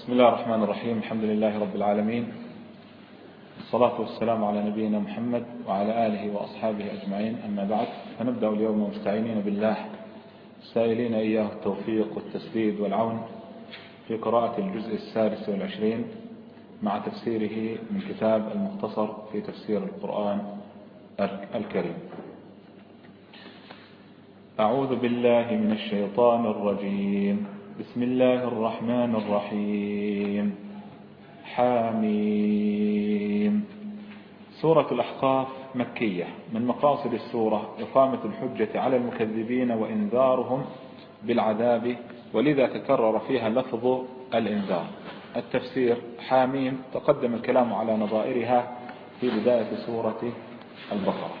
بسم الله الرحمن الرحيم. الحمد لله رب العالمين. الصلاة والسلام على نبينا محمد وعلى آله وأصحابه أجمعين. أما بعد فنبدأ اليوم مستعينين بالله سائلين إياه التوفيق والتسديد والعون في قراءة الجزء السادس والعشرين مع تفسيره من كتاب المختصر في تفسير القرآن الكريم. أعوذ بالله من الشيطان الرجيم. بسم الله الرحمن الرحيم. حاميم. سورة الأحقاف مكية. من مقاصد السورة إقامة الحجة على المكذبين وإنذارهم بالعذاب ولذا تكرر فيها لفظ الإنذار. التفسير حاميم. تقدم الكلام على نظائرها في بداية سورة البقرة.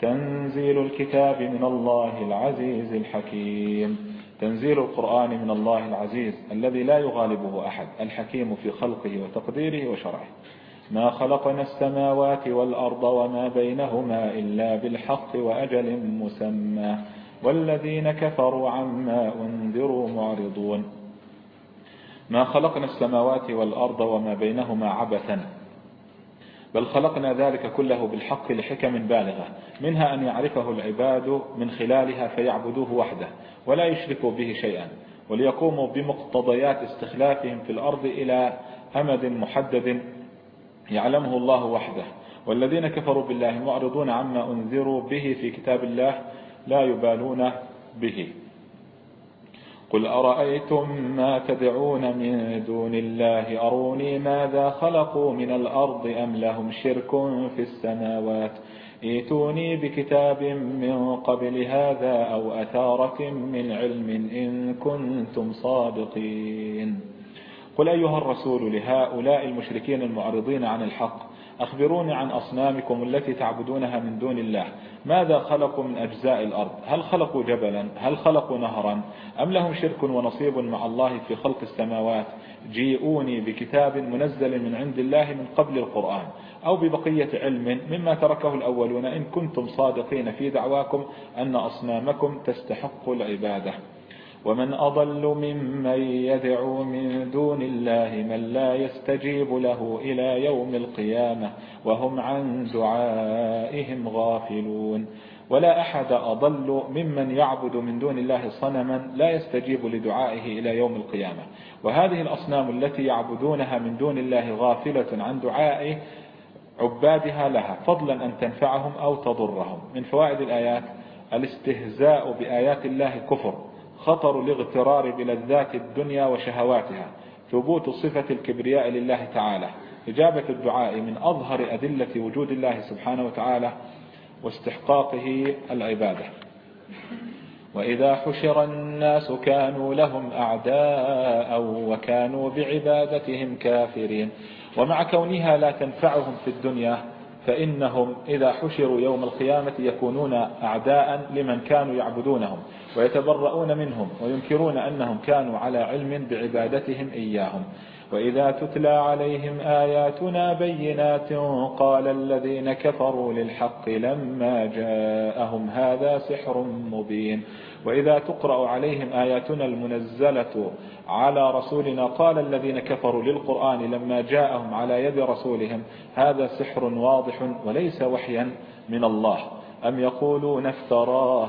تنزيل الكتاب من الله العزيز الحكيم. تنزيل القرآن من الله العزيز الذي لا يغالبه أحد الحكيم في خلقه وتقديره وشرعه. ما خلقنا السماوات والأرض وما بينهما إلا بالحق وأجل مسمى. والذين كفروا عما أنذروا معرضون. ما خلقنا السماوات والأرض وما بينهما عبثا. بل خلقنا ذلك كله بالحق لحكم بالغة منها أن يعرفه العباد من خلالها فيعبدوه وحده ولا يشركوا به شيئا وليقوموا بمقتضيات استخلافهم في الأرض إلى أمد محدد يعلمه الله وحده. والذين كفروا بالله معرضون عما أنذروا به في كتاب الله لا يبالون به. قل أرأيتم ما تدعون من دون الله أروني ماذا خلقوا من الأرض أم لهم شرك في السماوات ايتوني بكتاب من قبل هذا أو أثارة من علم إن كنتم صادقين قل أيها الرسول لهؤلاء المشركين المعرضين عن الحق أخبروني عن أصنامكم التي تعبدونها من دون الله. ماذا خلقوا من أجزاء الأرض؟ هل خلقوا جبلا؟ هل خلقوا نهرا؟ أم لهم شرك ونصيب مع الله في خلق السماوات؟ جيئوني بكتاب منزل من عند الله من قبل القرآن أو ببقية علم مما تركه الأولون إن كنتم صادقين في دعواكم أن أصنامكم تستحق العبادة. ومن أضل ممن يدعو من دون الله من لا يستجيب له إلى يوم القيامة وهم عن دعائهم غافلون. ولا أحد أضل ممن يعبد من دون الله صنما لا يستجيب لدعائه إلى يوم القيامة. وهذه الأصنام التي يعبدونها من دون الله غافلة عن دعائه عبادها لها فضلا أن تنفعهم أو تضرهم. من فوائد الآيات الاستهزاء بآيات الله كفر. خطر الاغترار بلذات الدنيا وشهواتها ثبوت صفة الكبرياء لله تعالى إجابة الدعاء من أظهر أدلة وجود الله سبحانه وتعالى واستحقاقه العبادة. وإذا حشر الناس كانوا لهم أعداء وكانوا بعبادتهم كافرين. ومع كونها لا تنفعهم في الدنيا فإنهم إذا حشروا يوم القيامة يكونون أعداء لمن كانوا يعبدونهم ويتبرؤون منهم وينكرون أنهم كانوا على علم بعبادتهم إياهم. وإذا تتلى عليهم آياتنا بينات قال الذين كفروا للحق لما جاءهم هذا سحر مبين وإذا تقرأ عليهم آياتنا المنزلة على رسولنا قال الذين كفروا للقرآن لما جاءهم على يد رسولهم هذا سحر واضح وليس وحيا من الله أم يقولون افتراه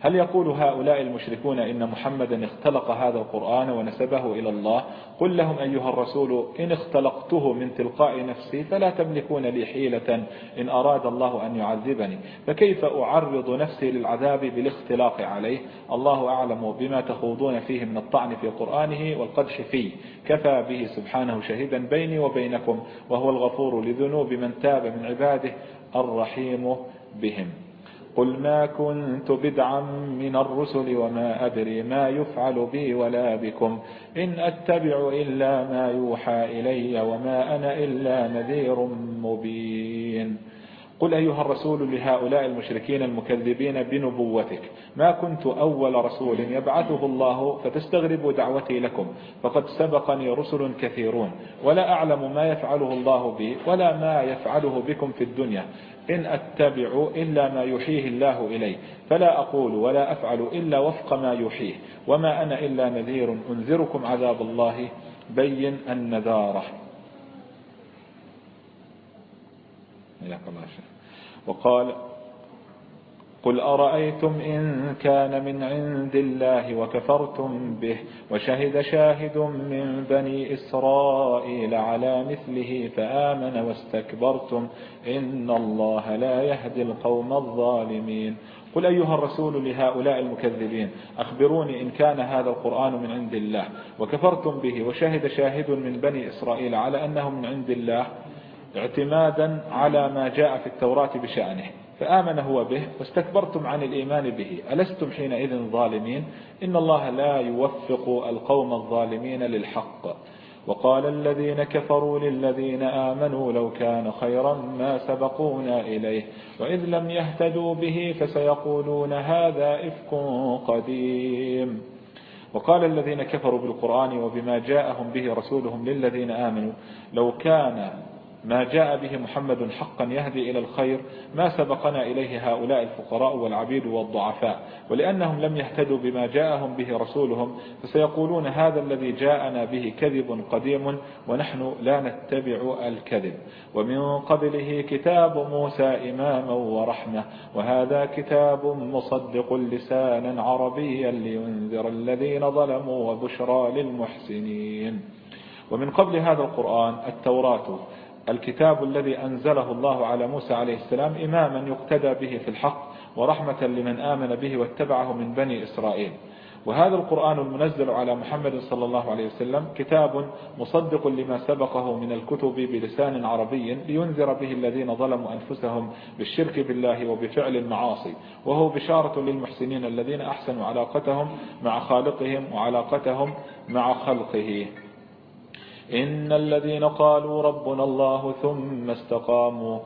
هل يقول هؤلاء المشركون إن محمدا اختلق هذا القرآن ونسبه إلى الله؟ قل لهم أيها الرسول إن اختلقته من تلقاء نفسي فلا تملكون لي حيلة إن أراد الله أن يعذبني فكيف أعرض نفسي للعذاب بالاختلاق عليه؟ الله أعلم بما تخوضون فيه من الطعن في قرآنه والقدش فيه. كفى به سبحانه شهيدا بيني وبينكم وهو الغفور لذنوب من تاب من عباده الرحيم بهم. قل ما كنت بدعا من الرسل وما أدري ما يفعل بي ولا بكم. إن أتبع إلا ما يوحى إلي وما أنا إلا نذير مبين. قل أيها الرسول لهؤلاء المشركين المكذبين بنبوتك ما كنت أول رسول يبعثه الله فتستغربوا دعوتي لكم فقد سبقني رسل كثيرون ولا أعلم ما يفعله الله بي ولا ما يفعله بكم في الدنيا. إن أتبع إلا ما يحيه الله إلي فلا أقول ولا أفعل إلا وفق ما يحيه وما أنا إلا نذير أنذركم عذاب الله بين النذارة. وقال قل أرأيتم إن كان من عند الله وكفرتم به وشهد شاهد من بني إسرائيل على مثله فآمن واستكبرتم إن الله لا يهدي القوم الظالمين قل أيها الرسول لهؤلاء المكذبين أخبروني إن كان هذا القرآن من عند الله وكفرتم به وشهد شاهد من بني إسرائيل على أنه من عند الله اعتمادا على ما جاء في التوراة بشأنه فآمن هو به واستكبرتم عن الإيمان به. ألستم حينئذ ظالمين؟ إن الله لا يوفق القوم الظالمين للحق. وقال الذين كفروا للذين آمنوا لو كان خيرا ما سبقونا إليه. وإذ لم يهتدوا به فسيقولون هذا إفك قديم. وقال الذين كفروا بالقرآن وبما جاءهم به رسولهم للذين آمنوا لو كان ما جاء به محمد حقا يهدي إلى الخير ما سبقنا إليه هؤلاء الفقراء والعبيد والضعفاء. ولأنهم لم يهتدوا بما جاءهم به رسولهم فسيقولون هذا الذي جاءنا به كذب قديم ونحن لا نتبع الكذب. ومن قبله كتاب موسى إماما ورحمة وهذا كتاب مصدق لسانا عربيا لينذر الذين ظلموا وبشرى للمحسنين. ومن قبل هذا القرآن التوراة. الكتاب الذي أنزله الله على موسى عليه السلام إماما يقتدى به في الحق ورحمة لمن آمن به واتبعه من بني إسرائيل. وهذا القرآن المنزل على محمد صلى الله عليه وسلم كتاب مصدق لما سبقه من الكتب بلسان عربي لينذر به الذين ظلموا أنفسهم بالشرك بالله وبفعل المعاصي وهو بشارة للمحسنين الذين أحسنوا علاقتهم مع خالقهم وعلاقتهم مع خلقه. إن الذين قالوا ربنا الله ثم استقاموا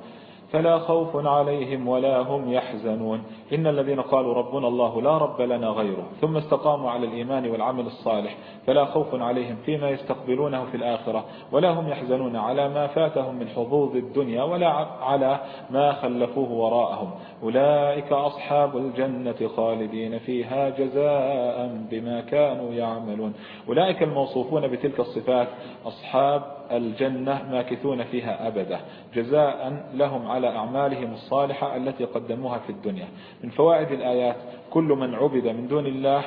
فلا خوف عليهم ولا هم يحزنون. إن الذين قالوا ربنا الله لا رب لنا غيره ثم استقاموا على الإيمان والعمل الصالح فلا خوف عليهم فيما يستقبلونه في الآخرة ولا هم يحزنون على ما فاتهم من حظوظ الدنيا ولا على ما خلفوه وراءهم. أولئك أصحاب الجنة خالدين فيها جزاء بما كانوا يعملون. أولئك الموصوفون بتلك الصفات أصحاب الجنة ماكثون فيها أبدا جزاء لهم على أعمالهم الصالحة التي قدموها في الدنيا. من فوائد الآيات كل من عبد من دون الله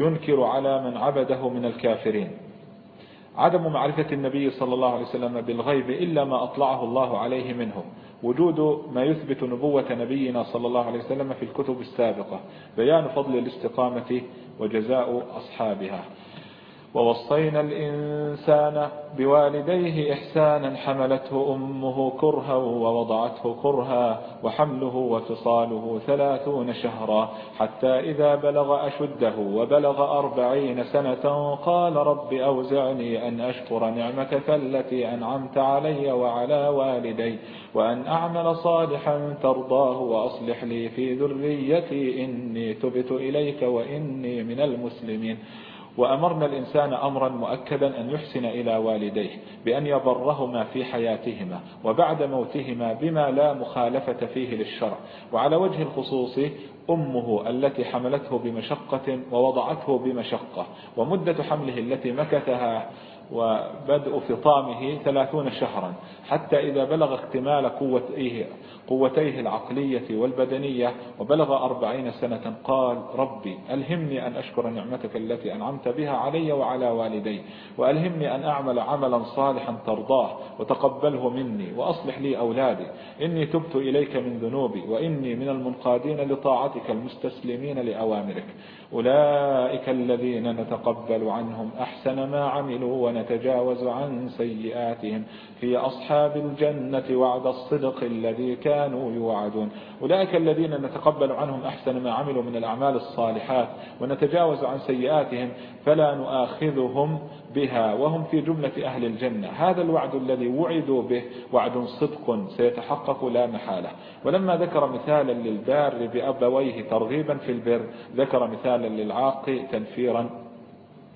ينكر على من عبده من الكافرين. عدم معرفة النبي صلى الله عليه وسلم بالغيب إلا ما أطلعه الله عليه منه. وجود ما يثبت نبوة نبينا صلى الله عليه وسلم في الكتب السابقة. بيان فضل الاستقامة وجزاء أصحابها. ووصينا الإنسان بوالديه إحسانا حملته أمه كرها ووضعته كرها وحمله وفصاله ثلاثون شهرا حتى إذا بلغ أشده وبلغ أربعين سنة قال رب أوزعني أن أشكر نعمتك التي أنعمت علي وعلى والدي وأن أعمل صالحا ترضاه وأصلح لي في ذريتي إني تبت إليك وإني من المسلمين. وأمرنا الإنسان أمرا مؤكدا أن يحسن إلى والديه بأن يبرهما في حياتهما وبعد موتهما بما لا مخالفة فيه للشرع. وعلى وجه الخصوص أمه التي حملته بمشقة ووضعته بمشقة ومدة حمله التي مكثها وبدء فطامه ثلاثون شهرا حتى إذا بلغ اكتمال قوته قوتيه العقلية والبدنية وبلغ أربعين سنة قال ربي ألهمني أن أشكر نعمتك التي أنعمت بها علي وعلى والدي وألهمني أن أعمل عملا صالحا ترضاه وتقبله مني وأصلح لي أولادي إني تبت إليك من ذنوبي وإني من المنقادين لطاعتك المستسلمين لأوامرك. أولئك الذين نتقبل عنهم أحسن ما عملوا ونتجاوز عن سيئاتهم. في أصحاب الجنة وعد الصدق الذي كانوا يوعدون. أولئك الذين نتقبل عنهم أحسن ما عملوا من الأعمال الصالحات ونتجاوز عن سيئاتهم فلا نؤاخذهم بها وهم في جملة أهل الجنة. هذا الوعد الذي وعدوا به وعد صدق سيتحقق لا محالة. ولما ذكر مثالا للبار بأبويه ترغيبا في البر ذكر مثالا للعاق تنفيرا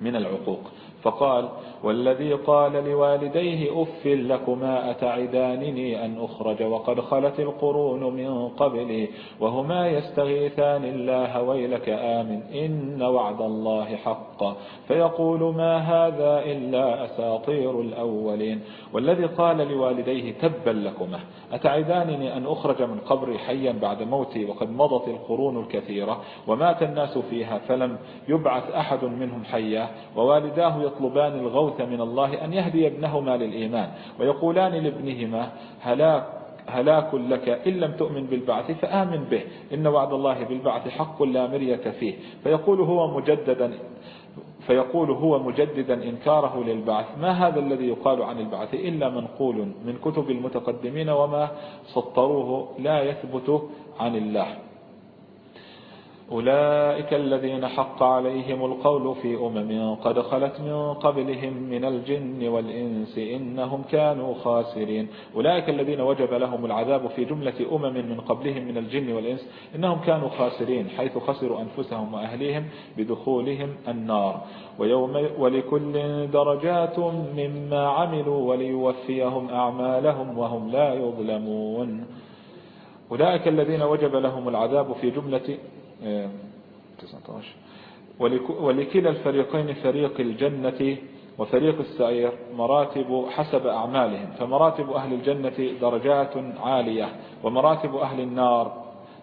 من العقوق. فقال والذي قال لوالديه أف لكما أتعدانني أن أخرج؟ وقد خلت القرون من قبلي وهما يستغيثان الله ويلك آمن إن وعد الله حق. فيقول ما هذا إلا أساطير الأولين. والذي قال لوالديه تبا لكما أتعدانني أن أخرج من قبري حيا بعد موتي وقد مضت القرون الكثيرة ومات الناس فيها فلم يبعث أحد منهم حيا. ووالداه يطلبان الغوث من الله أن يهدي ابنهما للإيمان. ويقولان لابنهما هلاك هلاك لك إن لم تؤمن بالبعث فآمن به. إن وعد الله بالبعث حق لا مرية فيه. فيقول هو مجددا فيقول هو مجددا إنكاره للبعث. ما هذا الذي يقال عن البعث؟ إلا منقول من كتب المتقدمين وما سطروه لا يثبت عن الله. أولئك الذين حق عليهم القول في أمم قد خلت من قبلهم من الجن والإنس إنهم كانوا خاسرين. أولئك الذين وجب لهم العذاب في جملة أمم من قبلهم من الجن والإنس إنهم كانوا خاسرين حيث خسروا أنفسهم وأهليهم بدخولهم النار. ويوم ولكل درجات مما عملوا وليوفيهم أعمالهم وهم لا يظلمون. أولئك الذين وجب لهم العذاب في جملة 19 ولكلا الفريقين فريق الجنة وفريق السعير مراتب حسب أعمالهم فمراتب أهل الجنة درجات عالية ومراتب أهل النار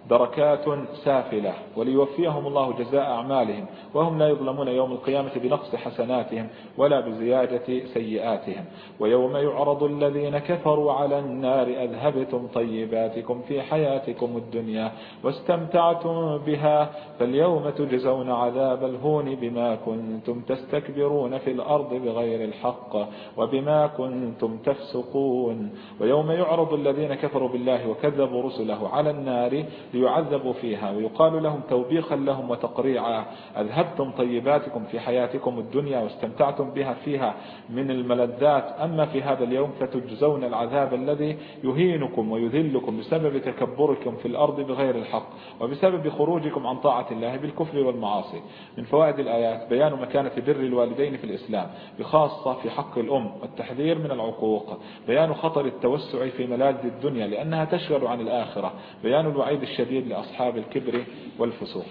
دركات سافلة وليوفيهم الله جزاء أعمالهم وهم لا يظلمون يوم القيامة بنقص حسناتهم ولا بزيادة سيئاتهم. ويوم يعرض الذين كفروا على النار أذهبتم طيباتكم في حياتكم الدنيا واستمتعتم بها فاليوم تجزون عذاب الهون بما كنتم تستكبرون في الأرض بغير الحق وبما كنتم تفسقون. ويوم يعرض الذين كفروا بالله وكذبوا رسله على النار ليعذبوا فيها ويقال لهم توبيخا لهم وتقريعا. أذهبتم طيباتكم في حياتكم الدنيا واستمتعتم بها فيها من الملذات. أما في هذا اليوم فتجزون العذاب الذي يهينكم ويذلكم بسبب تكبركم في الأرض بغير الحق وبسبب خروجكم عن طاعة الله بالكفر والمعاصي. من فوائد الآيات بيان مكانة بر الوالدين في الإسلام بخاصة في حق الأم والتحذير من العقوق. بيان خطر التوسع في ملاذ الدنيا لأنها تشغل عن الآخرة. بيان الوعيد الشديد الشديد لأصحاب الكبر والفسوق.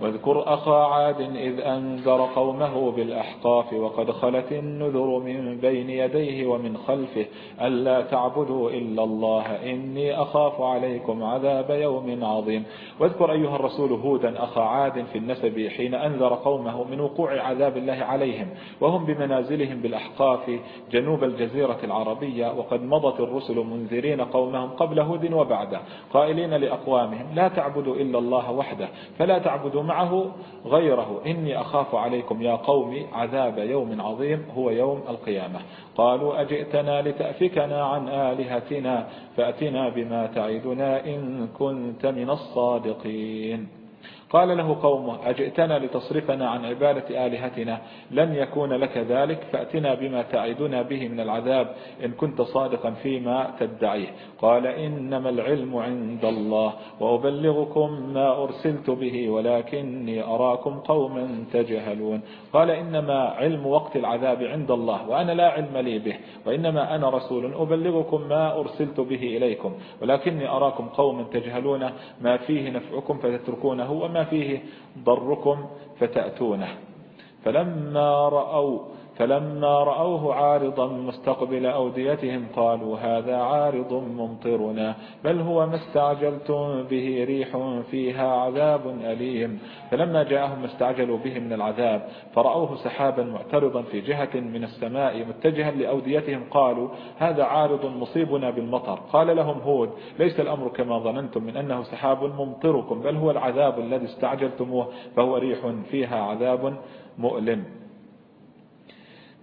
واذكر أخا عاد إذ أنذر قومه بالأحقاف وقد خلت النذر من بين يديه ومن خلفه ألا تعبدوا إلا الله إني أخاف عليكم عذاب يوم عظيم. واذكر أيها الرسول هودا أخا عاد في النسب حين أنذر قومه من وقوع عذاب الله عليهم وهم بمنازلهم بالأحقاف جنوب الجزيرة العربية وقد مضت الرسل منذرين قومهم قبل هود وبعده قائلين لأقوامهم لا تعبدوا إلا الله وحده فلا تعبدوا معه غيره. إني أخاف عليكم يا قوم عذاب يوم عظيم هو يوم القيامة. قالوا أجئتنا لتأفكنا عن آلهتنا فأتنا بما تعدنا إن كنت من الصادقين. قال له قومه أجئتنا لتصرفنا عن عبادة آلهتنا؟ لن يكون لك ذلك فأتنا بما تعدنا به من العذاب إن كنت صادقا فيما تدعيه قال إنما العلم عند الله وأبلغكم ما أرسلت به ولكني أراكم قوما تجهلون. قال إنما علم وقت العذاب عند الله وأنا لا علم لي به وإنما أنا رسول أبلغكم ما أرسلت به إليكم ولكني أراكم قوما تجهلون. ما فيه نفعكم فتتركونه وما فيه ضركم فتأتونه. فلما رأوا فلما رأوه عارضا مستقبل أوديتهم قالوا هذا عارض ممطرنا بل هو ما استعجلتم به ريح فيها عذاب أليم. فلما جاءهم استعجلوا به من العذاب فرأوه سحابا معترضا في جهة من السماء متجها لأوديتهم قالوا هذا عارض مصيبنا بالمطر. قال لهم هود ليس الأمر كما ظننتم من أنه سحاب ممطركم بل هو العذاب الذي استعجلتموه فهو ريح فيها عذاب مؤلم.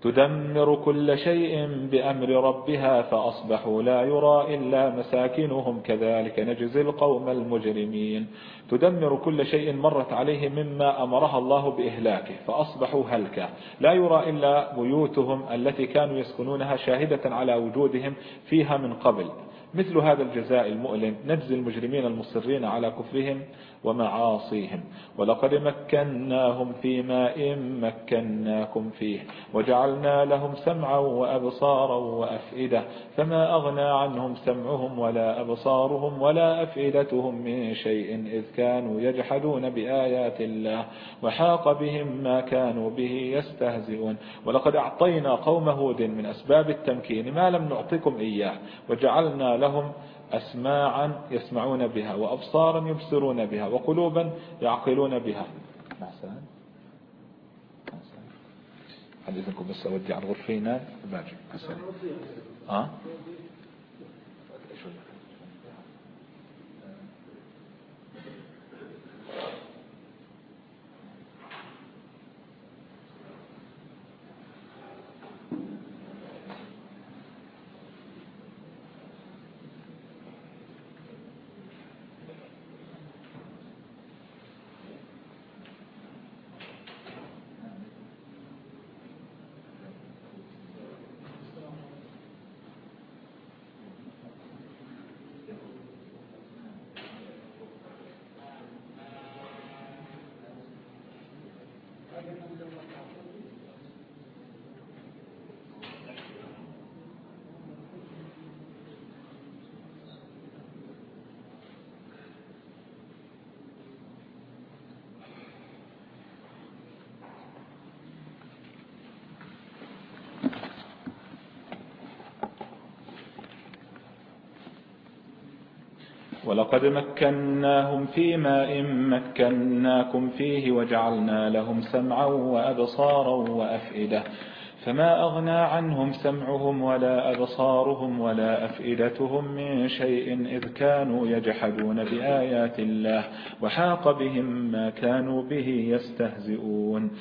تدمر كل شيء بأمر ربها فأصبحوا لا يرى إلا مساكنهم كذلك نجزي القوم المجرمين. تدمر كل شيء مرت عليه مما أمرها الله بإهلاكه فأصبحوا هلكا. لا يرى إلا بيوتهم التي كانوا يسكنونها شاهدة على وجودهم فيها من قبل. مثل هذا الجزاء المؤلم نجزي المجرمين المصرين على كفرهم. ومعاصيهم. ولقد مكناهم في ماء مكناكم فيه وجعلنا لهم سمعا وأبصارا وأفئدة فما أغنى عنهم سمعهم ولا أبصارهم ولا أفئدتهم من شيء إذ كانوا يجحدون بآيات الله وحاق بهم ما كانوا به يستهزئون. ولقد أعطينا قوم هود من أسباب التمكين ما لم نعطكم إياه وجعلنا لهم أسماعا يسمعون بها وأبصارا يبصرون بها وقلوبا يعقلون بها. حسن حديثكم بس أودي على الغرفين باجي. ها Thank you. ولقد مكناهم في ماء مكناكم فيه وجعلنا لهم سمعا وأبصارا وأفئدة فما أغنى عنهم سمعهم ولا أبصارهم ولا أفئدتهم من شيء إذ كانوا يجحدون بآيات الله وحاق بهم ما كانوا به يستهزئون.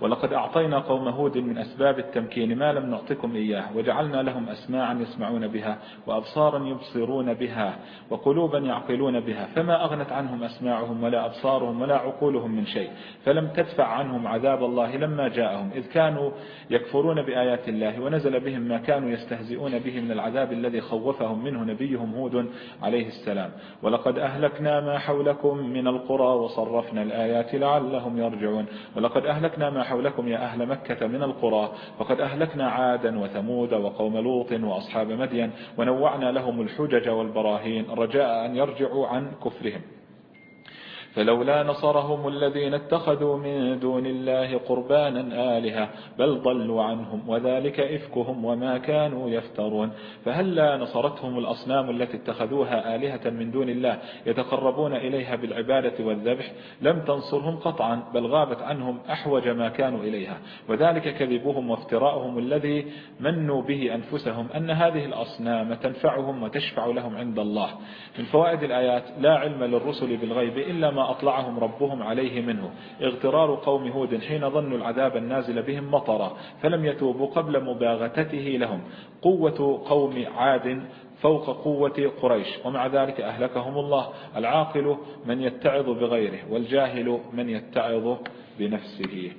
ولقد أعطينا قوم هود من أسباب التمكين ما لم نعطكم إياه وجعلنا لهم أسماعا يسمعون بها وأبصارا يبصرون بها وقلوبا يعقلون بها فما أغنت عنهم أسماعهم ولا أبصارهم ولا عقولهم من شيء فلم تدفع عنهم عذاب الله لما جاءهم إذ كانوا يكفرون بآيات الله ونزل بهم ما كانوا يستهزئون به من العذاب الذي خوفهم منه نبيهم هود عليه السلام. ولقد أهلكنا ما حولكم من القرى وصرفنا الآيات لعلهم يرجعون. ولقد أهلكنا ما حولكم يا أهل مكة من القرى. فقد أهلكنا عادا وثمود وقوم لوط وأصحاب مدين ونوعنا لهم الحجج والبراهين. رجاء أن يرجعوا عن كفرهم. فلولا نصرهم الذين اتخذوا من دون الله قربانا آلهة بل ضلوا عنهم وذلك إفكهم وما كانوا يفترون. فهل لا نصرتهم الأصنام التي اتخذوها آلهة من دون الله يتقربون إليها بالعبادة والذبح؟ لم تنصرهم قطعا بل غابت عنهم أحوج ما كانوا إليها. وذلك كذبهم وافتراءهم الذي منوا به أنفسهم أن هذه الأصنام تنفعهم وتشفع لهم عند الله. من فوائد الآيات لا علم للرسل بالغيب إلا ما أطلعهم ربهم عليه منه. اغترار قوم هود حين ظنوا العذاب النازل بهم مطرا فلم يتوبوا قبل مباغتته لهم. قوة قوم عاد فوق قوة قريش ومع ذلك أهلكهم الله. العاقل من يتعظ بغيره والجاهل من يتعظ بنفسه.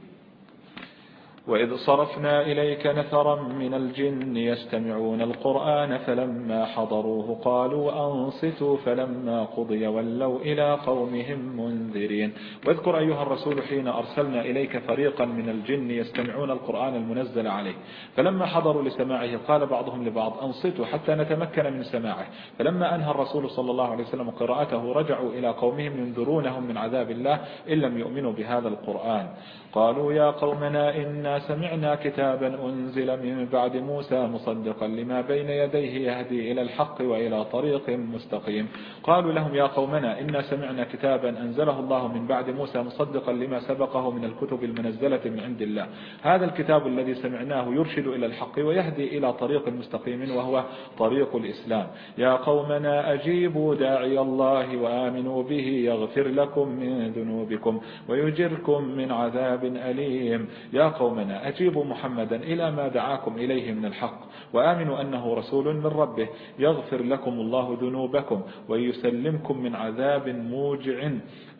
وإذ صرفنا إليك نثرا من الجن يستمعون القرآن فلما حضروه قالوا أنصتوا فلما قضي ولوا إلى قومهم منذرين واذكر أيها الرسول حين أرسلنا إليك فريقا من الجن يستمعون القرآن المنزل عليه فلما حضروا لسماعه قال بعضهم لبعض أنصتوا حتى نتمكن من سماعه فلما أنهى الرسول صلى الله عليه وسلم قراءته رجعوا إلى قومهم ينذرونهم من عذاب الله إن لم يؤمنوا بهذا القرآن قالوا يا قومنا إنا سمعنا كتابا أنزل من بعد موسى مصدقا لما بين يديه يهدي إلى الحق وإلى طريق مستقيم. قالوا لهم يا قومنا إنا سمعنا كتابا أنزله الله من بعد موسى مصدقا لما سبقه من الكتب المنزلة من عند الله. هذا الكتاب الذي سمعناه يرشد إلى الحق ويهدي إلى طريق مستقيم وهو طريق الإسلام. يا قومنا أجيبوا داعي الله وآمنوا به يغفر لكم من ذنوبكم ويجركم من عذاب أليم. يا قومنا قومنا أجيبوا محمدا إلى ما دعاكم إليه من الحق. وآمنوا أنه رسول من ربه. يغفر لكم الله ذنوبكم ويسلمكم من عذاب موجع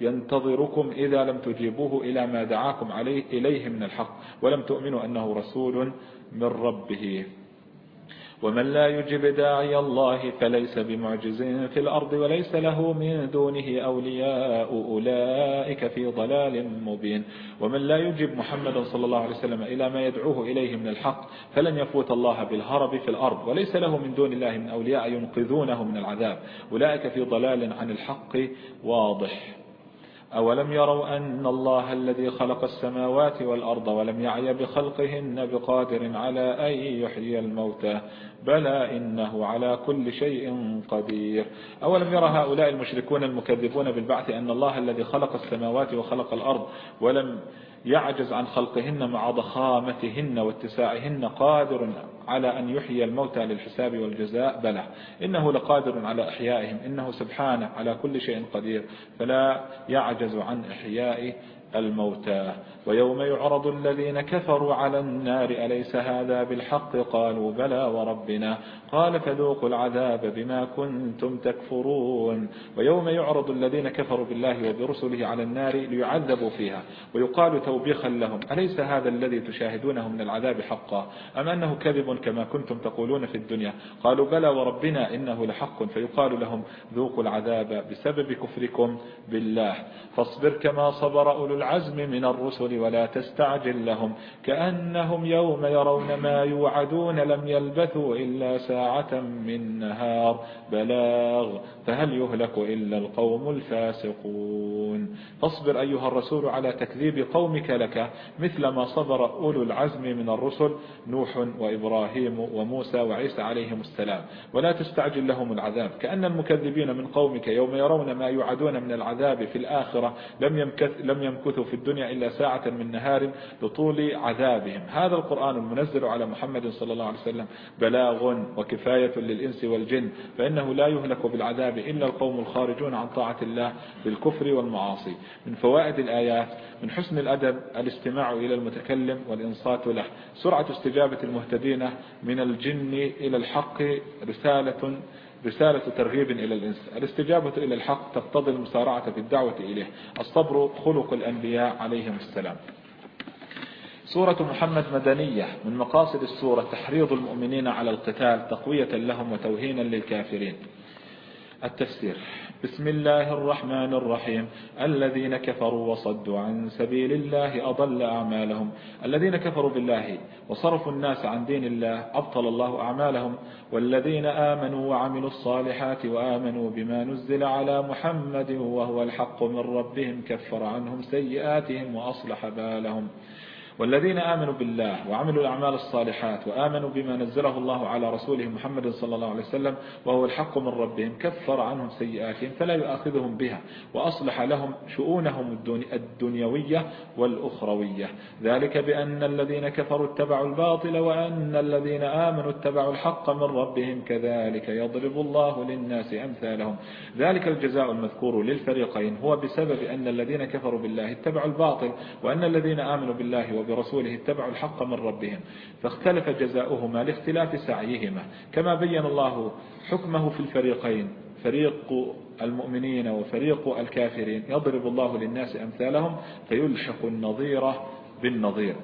ينتظركم إذا لم تجيبوه إلى ما دعاكم عليه إليه من الحق. ولم تؤمنوا أنه رسول من ربه. ومن لا يجب داعي الله فليس بمعجز في الأرض وليس له من دونه أولياء أولئك في ضلال مبين. ومن لا يجب محمد صلى الله عليه وسلم إلى ما يدعوه إليه من الحق فلن يفوت الله بالهرب في الأرض وليس له من دون الله من أولياء ينقذونه من العذاب. أولئك في ضلال عن الحق واضح. أولم يروا أن الله الذي خلق السماوات والأرض ولم يعي بخلقهن بقادر على أن يحيي الموتى بلى إنه على كل شيء قدير. أولم يرى هؤلاء المشركون المكذبون بالبعث أن الله الذي خلق السماوات وخلق الأرض ولم يعجز عن خلقهن مع ضخامتهن واتساعهن قادر على أن يحيي الموتى للحساب والجزاء. بلى. إنه لقادر على إحيائهم. إنه سبحانه على كل شيء قدير. فلا يعجز عن إحياء الموتى. ويوم يعرض الذين كفروا على النار أليس هذا بالحق؟ قالوا بلى وربنا. قال فذوقوا العذاب بما كنتم تكفرون. ويوم يعرض الذين كفروا بالله وبرسله على النار ليعذبوا فيها ويقال توبيخا لهم أليس هذا الذي تشاهدونه من العذاب حقا؟ أم أنه كذب كما كنتم تقولون في الدنيا؟ قالوا بلى وربنا إنه لحق. فيقال لهم ذوقوا العذاب بسبب كفركم بالله. فاصبر كما صبر أولو العزم من الرسل ولا تستعجل لهم كأنهم يوم يرون ما يوعدون لم يلبثوا إلا ساعة من نهار بلاغ فهل يهلك إلا القوم الفاسقون فاصبر أيها الرسول على تكذيب قومك لك مثل ما صبر أولو العزم من الرسل نوح وإبراهيم وموسى وعيسى عليهم السلام ولا تستعجل لهم العذاب كأن المكذبين من قومك يوم يرون ما يوعدون من العذاب في الآخرة لم يمكث لم يمكثوا في الدنيا إلا ساعة من نهار لطول عذابهم. هذا القرآن المنزل على محمد صلى الله عليه وسلم. بلاغ وكفاية للإنس والجن. فإنه لا يهلك بالعذاب إلا القوم الخارجون عن طاعة الله بالكفر والمعاصي. من فوائد الآيات من حسن الأدب الاستماع إلى المتكلم والإنصات له. سرعة استجابة المهتدين من الجن إلى الحق رسالة رسالة ترغيب إلى الإنس. الاستجابة إلى الحق تقتضي المسارعة في الدعوة إليه. الصبر خلق الأنبياء عليهم السلام. سورة محمد مدنية من مقاصد السورة تحريض المؤمنين على القتال تقوية لهم وتوهينا للكافرين. التفسير. بسم الله الرحمن الرحيم. الذين كفروا وصدوا عن سبيل الله أضل أعمالهم. الذين كفروا بالله وصرفوا الناس عن دين الله أبطل الله أعمالهم. والذين آمنوا وعملوا الصالحات وآمنوا بما نزل على محمد وهو الحق من ربهم كفر عنهم سيئاتهم وأصلح بالهم. والذين آمنوا بالله وعملوا الأعمال الصالحات وآمنوا بما نزله الله على رسوله محمد صلى الله عليه وسلم وهو الحق من ربهم كفر عنهم سيئاتهم فلا يؤاخذهم بها وأصلح لهم شؤونهم الدنيوية والأخروية. ذلك بأن الذين كفروا اتبعوا الباطل وأن الذين آمنوا اتبعوا الحق من ربهم كذلك يضرب الله للناس أمثالهم. ذلك الجزاء المذكور للفريقين هو بسبب أن الذين كفروا بالله اتبعوا الباطل وأن الذين آمنوا بالله وبرسوله اتبعوا الحق من ربهم فاختلف جزاؤهما لاختلاف سعيهما. كما بين الله حكمه في الفريقين فريق المؤمنين وفريق الكافرين يضرب الله للناس أمثالهم فيلحق النظير بالنظير.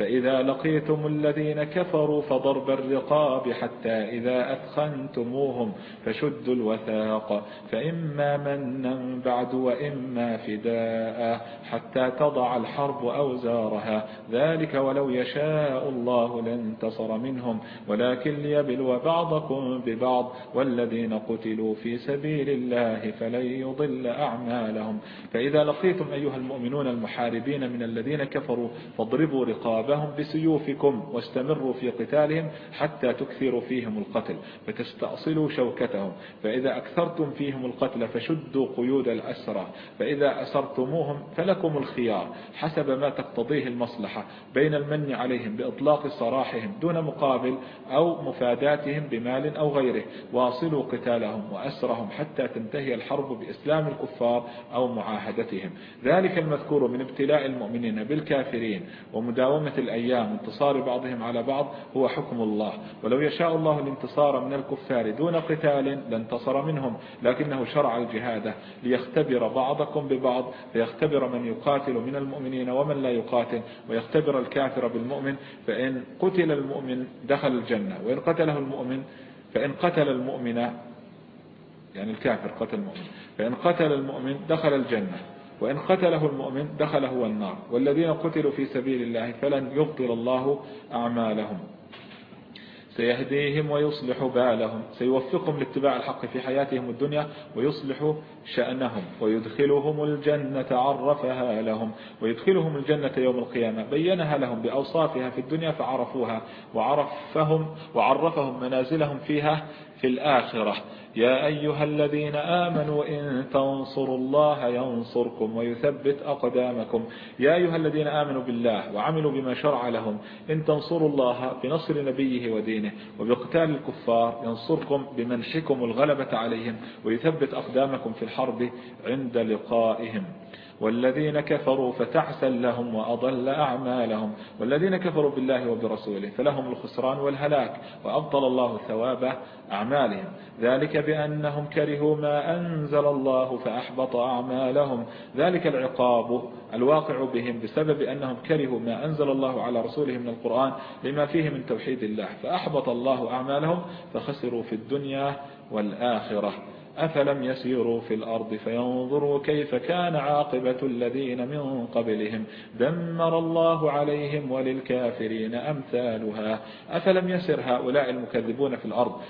فإذا لقيتم الذين كفروا فضرب الرقاب حتى إذا أثخنتموهم فشدوا الوثاق. فإما منا بعد وإما فداء حتى تضع الحرب أوزارها. ذلك ولو يشاء الله لانتصر منهم. ولكن ليبلو بعضكم ببعض. والذين قتلوا في سبيل الله فلن يضل أعمالهم. فإذا لقيتم أيها المؤمنون المحاربين من الذين كفروا فاضربوا رقاب أصابهم بسيوفكم واستمروا في قتالهم حتى تكثروا فيهم القتل فتستأصلوا شوكتهم فإذا أكثرتم فيهم القتل فشدوا قيود الأسرى فإذا أسرتموهم فلكم الخيار حسب ما تقتضيه المصلحة بين المن عليهم بإطلاق سراحهم دون مقابل أو مفاداتهم بمال أو غيره واصلوا قتالهم وأسرهم حتى تنتهي الحرب بإسلام الكفار أو معاهدتهم. ذلك المذكور من ابتلاء المؤمنين بالكافرين ومداومة الأيام انتصار بعضهم على بعض هو حكم الله. ولو يشاء الله الانتصار من الكفار دون قتال لانتصر منهم لكنه شرع الجهاد ليختبر بعضكم ببعض ليختبر من يقاتل من المؤمنين ومن لا يقاتل ويختبر الكافر بالمؤمن فإن قتل المؤمن دخل الجنة وإن قتله المؤمن فإن قتل المؤمن يعني الكافر قتل المؤمن فإن قتل المؤمن دخل الجنة. وإن قتله المؤمن دخل هو النار. والذين قتلوا في سبيل الله فلن يبطل الله أعمالهم. سيهديهم ويصلح بالهم. سيوفقهم لاتباع الحق في حياتهم الدنيا ويصلح شأنهم. ويدخلهم الجنة عرفها لهم. ويدخلهم الجنة يوم القيامة. بينها لهم بأوصافها في الدنيا فعرفوها. وعرفهم وعرفهم منازلهم فيها في الآخرة. يا أيها الذين آمنوا إن تنصروا الله ينصركم ويثبت أقدامكم. يا أيها الذين آمنوا بالله وعملوا بما شرع لهم. إن تنصروا الله بنصر نبيه ودينه وبقتال الكفار ينصركم بمنحكم الغلبة عليهم ويثبت أقدامكم في الحرب عند لقائهم. والذين كفروا فتعسا لهم وأضل أعمالهم. والذين كفروا بالله وبرسوله فلهم الخسران والهلاك وأبطل الله ثواب أعمالهم. ذلك بأنهم كرهوا ما أنزل الله فأحبط أعمالهم. ذلك العقاب الواقع بهم بسبب أنهم كرهوا ما أنزل الله على رسوله من القرآن لما فيه من توحيد الله. فأحبط الله أعمالهم فخسروا في الدنيا والآخرة. أفلم يسيروا في الأرض فينظروا كيف كان عاقبة الذين من قبلهم. دمر الله عليهم وللكافرين أمثالها. أفلم يسر هؤلاء المكذبون في الأرض؟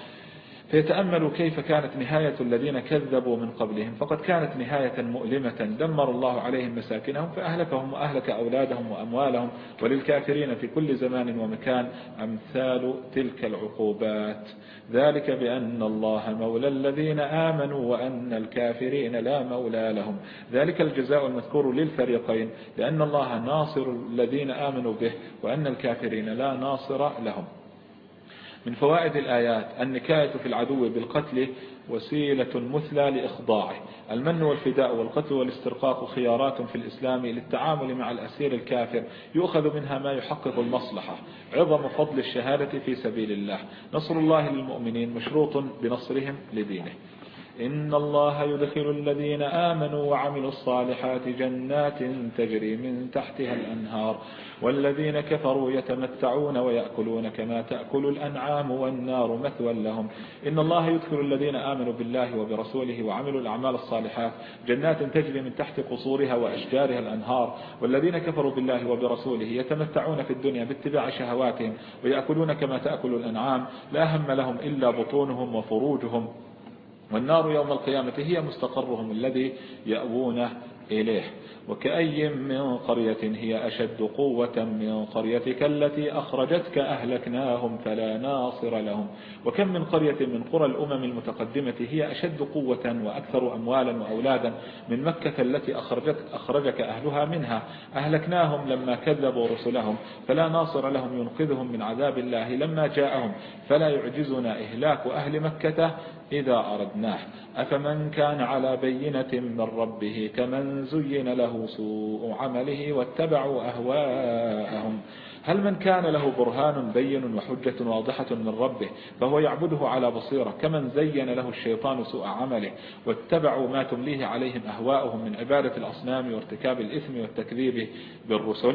فيتأملوا كيف كانت نهاية الذين كذبوا من قبلهم. فقد كانت نهاية مؤلمة دمر الله عليهم مساكنهم فأهلكهم وأهلك أولادهم وأموالهم وللكافرين في كل زمان ومكان أمثال تلك العقوبات. ذلك بأن الله مولى الذين آمنوا وأن الكافرين لا مولى لهم. ذلك الجزاء المذكور للفريقين لأن الله ناصر الذين آمنوا به وأن الكافرين لا ناصر لهم. من فوائد الآيات النكاية في العدو بالقتل وسيلة مثلى لإخضاعه. المن والفداء والقتل والاسترقاق خيارات في الإسلام للتعامل مع الأسير الكافر يؤخذ منها ما يحقق المصلحة. عظم فضل الشهادة في سبيل الله. نصر الله للمؤمنين مشروط بنصرهم لدينه. إن الله يدخل الذين آمنوا وعملوا الصالحات جنات تجري من تحتها الأنهار والذين كفروا يتمتعون ويأكلون كما تأكل الأنعام والنار مثوى لهم. إن الله يدخل الذين آمنوا بالله وبرسوله وعملوا الأعمال الصالحات جنات تجري من تحت قصورها وأشجارها الأنهار والذين كفروا بالله وبرسوله يتمتعون في الدنيا باتباع شهواتهم ويأكلون كما تأكل الأنعام. لا هم لهم إلا بطونهم وفروجهم. والنار يوم القيامة هي مستقرهم الذي يأوون إليه. وكأي من قرية هي أشد قوة من قريتك التي أخرجتك أهلكناهم فلا ناصر لهم. وكم من قرية من قرى الأمم المتقدمة هي أشد قوة وأكثر أموالا وأولادا من مكة التي أخرجت أخرجك أهلها منها. أهلكناهم لما كذبوا رسلهم. فلا ناصر لهم ينقذهم من عذاب الله لما جاءهم. فلا يعجزنا إهلاك أهل مكة إذا أردناه أفمن كان على بينة من ربه كمن زين له سوء عمله واتبعوا أهواءهم؟ هل من كان له برهان بين وحجة واضحة من ربه فهو يعبده على بصيرة كمن زين له الشيطان سوء عمله واتبعوا ما تمليه عليهم أهواءهم من عبادة الأصنام وارتكاب الإثم والتكذيب بالرسل؟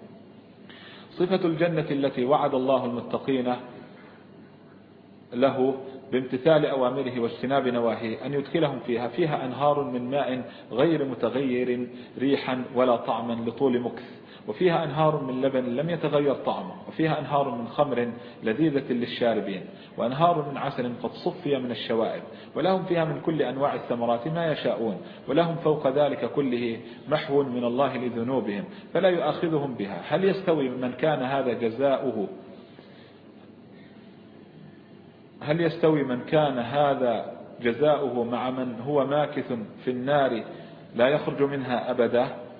صفة الجنة التي وعد الله المتقين له بامتثال أوامره واجتناب نواهيه أن يدخلهم فيها. فيها أنهار من ماء غير متغير ريحا ولا طعما لطول مكث. وفيها أنهار من لبن لم يتغير طعمه وفيها أنهار من خمر لذيذة للشاربين وأنهار من عسل قد صفي من الشوائب ولهم فيها من كل أنواع الثمرات ما يشاءون ولهم فوق ذلك كله محو من الله لذنوبهم فلا يؤاخذهم بها. هل يستوي من كان هذا جزاؤه؟ هل يستوي من كان هذا جزاؤه مع من هو ماكث في النار لا يخرج منها أبدا؟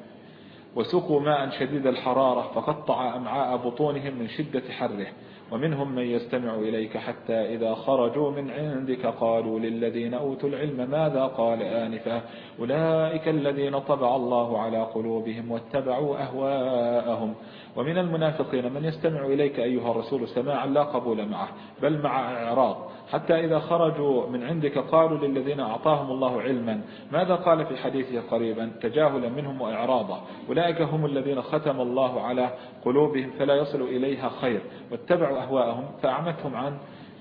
وسقوا ماء شديد الحرارة فقطع أمعاء بطونهم من شدة حره ومنهم من يستمع إليك حتى إذا خرجوا من عندك قالوا للذين أوتوا العلم ماذا قال آنفا أولئك الذين طبع الله على قلوبهم واتبعوا أهواءهم. ومن المنافقين من يستمع إليك أيها الرسول سماعا لا قبول معه بل مع إعراض. حتى إذا خرجوا من عندك قالوا للذين أعطاهم الله علما. ماذا قال في حديثه قريبا؟ تجاهلا منهم وإعراضا. أولئك هم الذين ختم الله على قلوبهم فلا يصل إليها خير. واتبعوا أهواءهم فأعمتهم عن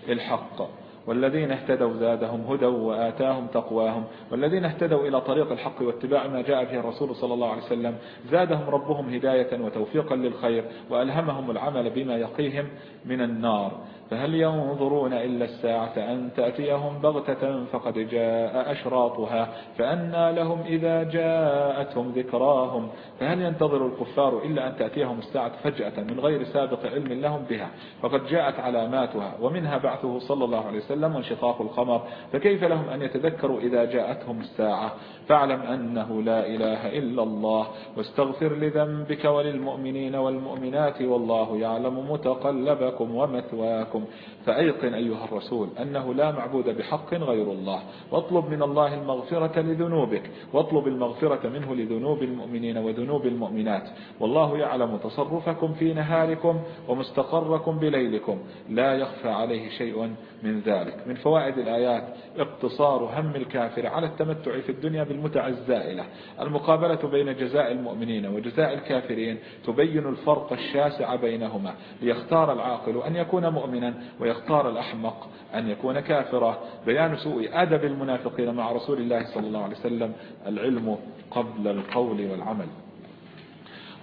الحق. والذين اهتدوا زادهم هدى وآتاهم تقواهم. والذين اهتدوا إلى طريق الحق واتباع ما جاء به الرسول صلى الله عليه وسلم زادهم ربهم هداية وتوفيقا للخير وألهمهم العمل بما يقيهم من النار. فهل ينظرون إلا الساعة أن تأتيهم بغتة فقد جاء أشراطها فأنى لهم إذا جاءتهم ذكراهم فهل ينتظر الكفار إلا أن تأتيهم الساعة فجأة من غير سابق علم لهم بها فقد جاءت علاماتها ومنها بعثه صلى الله عليه وسلم وانشقاق القمر فكيف لهم أن يتذكروا إذا جاءتهم الساعة فاعلم أنه لا إله إلا الله واستغفر لذنبك وللمؤمنين والمؤمنات والله يعلم متقلبكم ومثواكم أنفسكم فأيقن أيها الرسول أنه لا معبود بحق غير الله. واطلب من الله المغفرة لذنوبك واطلب المغفرة منه لذنوب المؤمنين وذنوب المؤمنات. والله يعلم تصرفكم في نهاركم ومستقركم بليلكم. لا يخفى عليه شيء من ذلك. من فوائد الآيات اقتصار هم الكافر على التمتع في الدنيا بالمتع الزائلة المقابلة بين جزاء المؤمنين وجزاء الكافرين تبين الفرق الشاسع بينهما. ليختار العاقل أن يكون مؤمنا ويختار الأحمق أن يكون كافرا. بيان سوء أدب المنافقين مع رسول الله صلى الله عليه وسلم العلم قبل القول والعمل.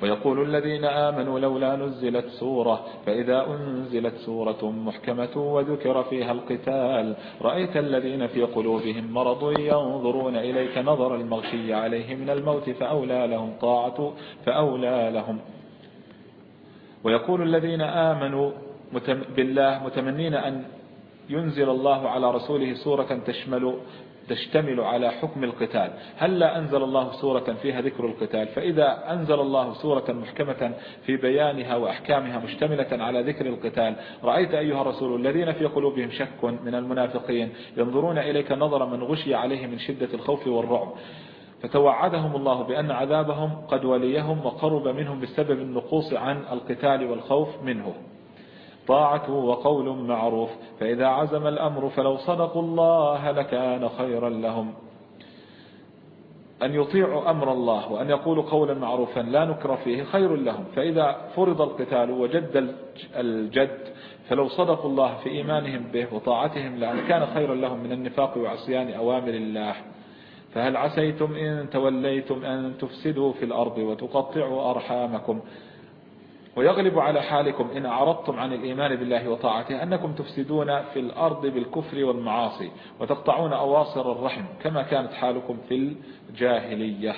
ويقول الذين آمنوا لولا نزلت سورة فإذا أنزلت سورة محكمة وذكر فيها القتال رأيت الذين في قلوبهم مرض ينظرون إليك نظر المغشي عليه من الموت فأولى لهم طاعة فأولى لهم. ويقول الذين آمنوا بالله متمنين أن ينزل الله على رسوله سورة تشمل تشتمل على حكم القتال. هل لا أنزل الله سورة فيها ذكر القتال؟ فإذا أنزل الله سورة محكمة في بيانها وأحكامها مشتملة على ذكر القتال رأيت أيها الرسول الذين في قلوبهم شك من المنافقين ينظرون إليك نظر من غشي عليه من شدة الخوف والرعب. فتوعدهم الله بأن عذابهم قد وليهم وقرب منهم بسبب النقوص عن القتال والخوف منه. طاعة وقول معروف فإذا عزم الأمر فلو صدقوا الله لكان خيرا لهم. أن يطيعوا أمر الله وأن يقولوا قولا معروفا لا نكر فيه خير لهم. فإذا فرض القتال وجد الجد فلو صدقوا الله في إيمانهم به وطاعتهم لأن كان خيرا لهم من النفاق وعصيان أوامر الله. فهل عسيتم إن توليتم أن تفسدوا في الأرض وتقطعوا أرحامكم؟ ويغلب على حالكم إن أعرضتم عن الإيمان بالله وطاعته أنكم تفسدون في الأرض بالكفر والمعاصي وتقطعون أواصر الرحم كما كانت حالكم في الجاهلية.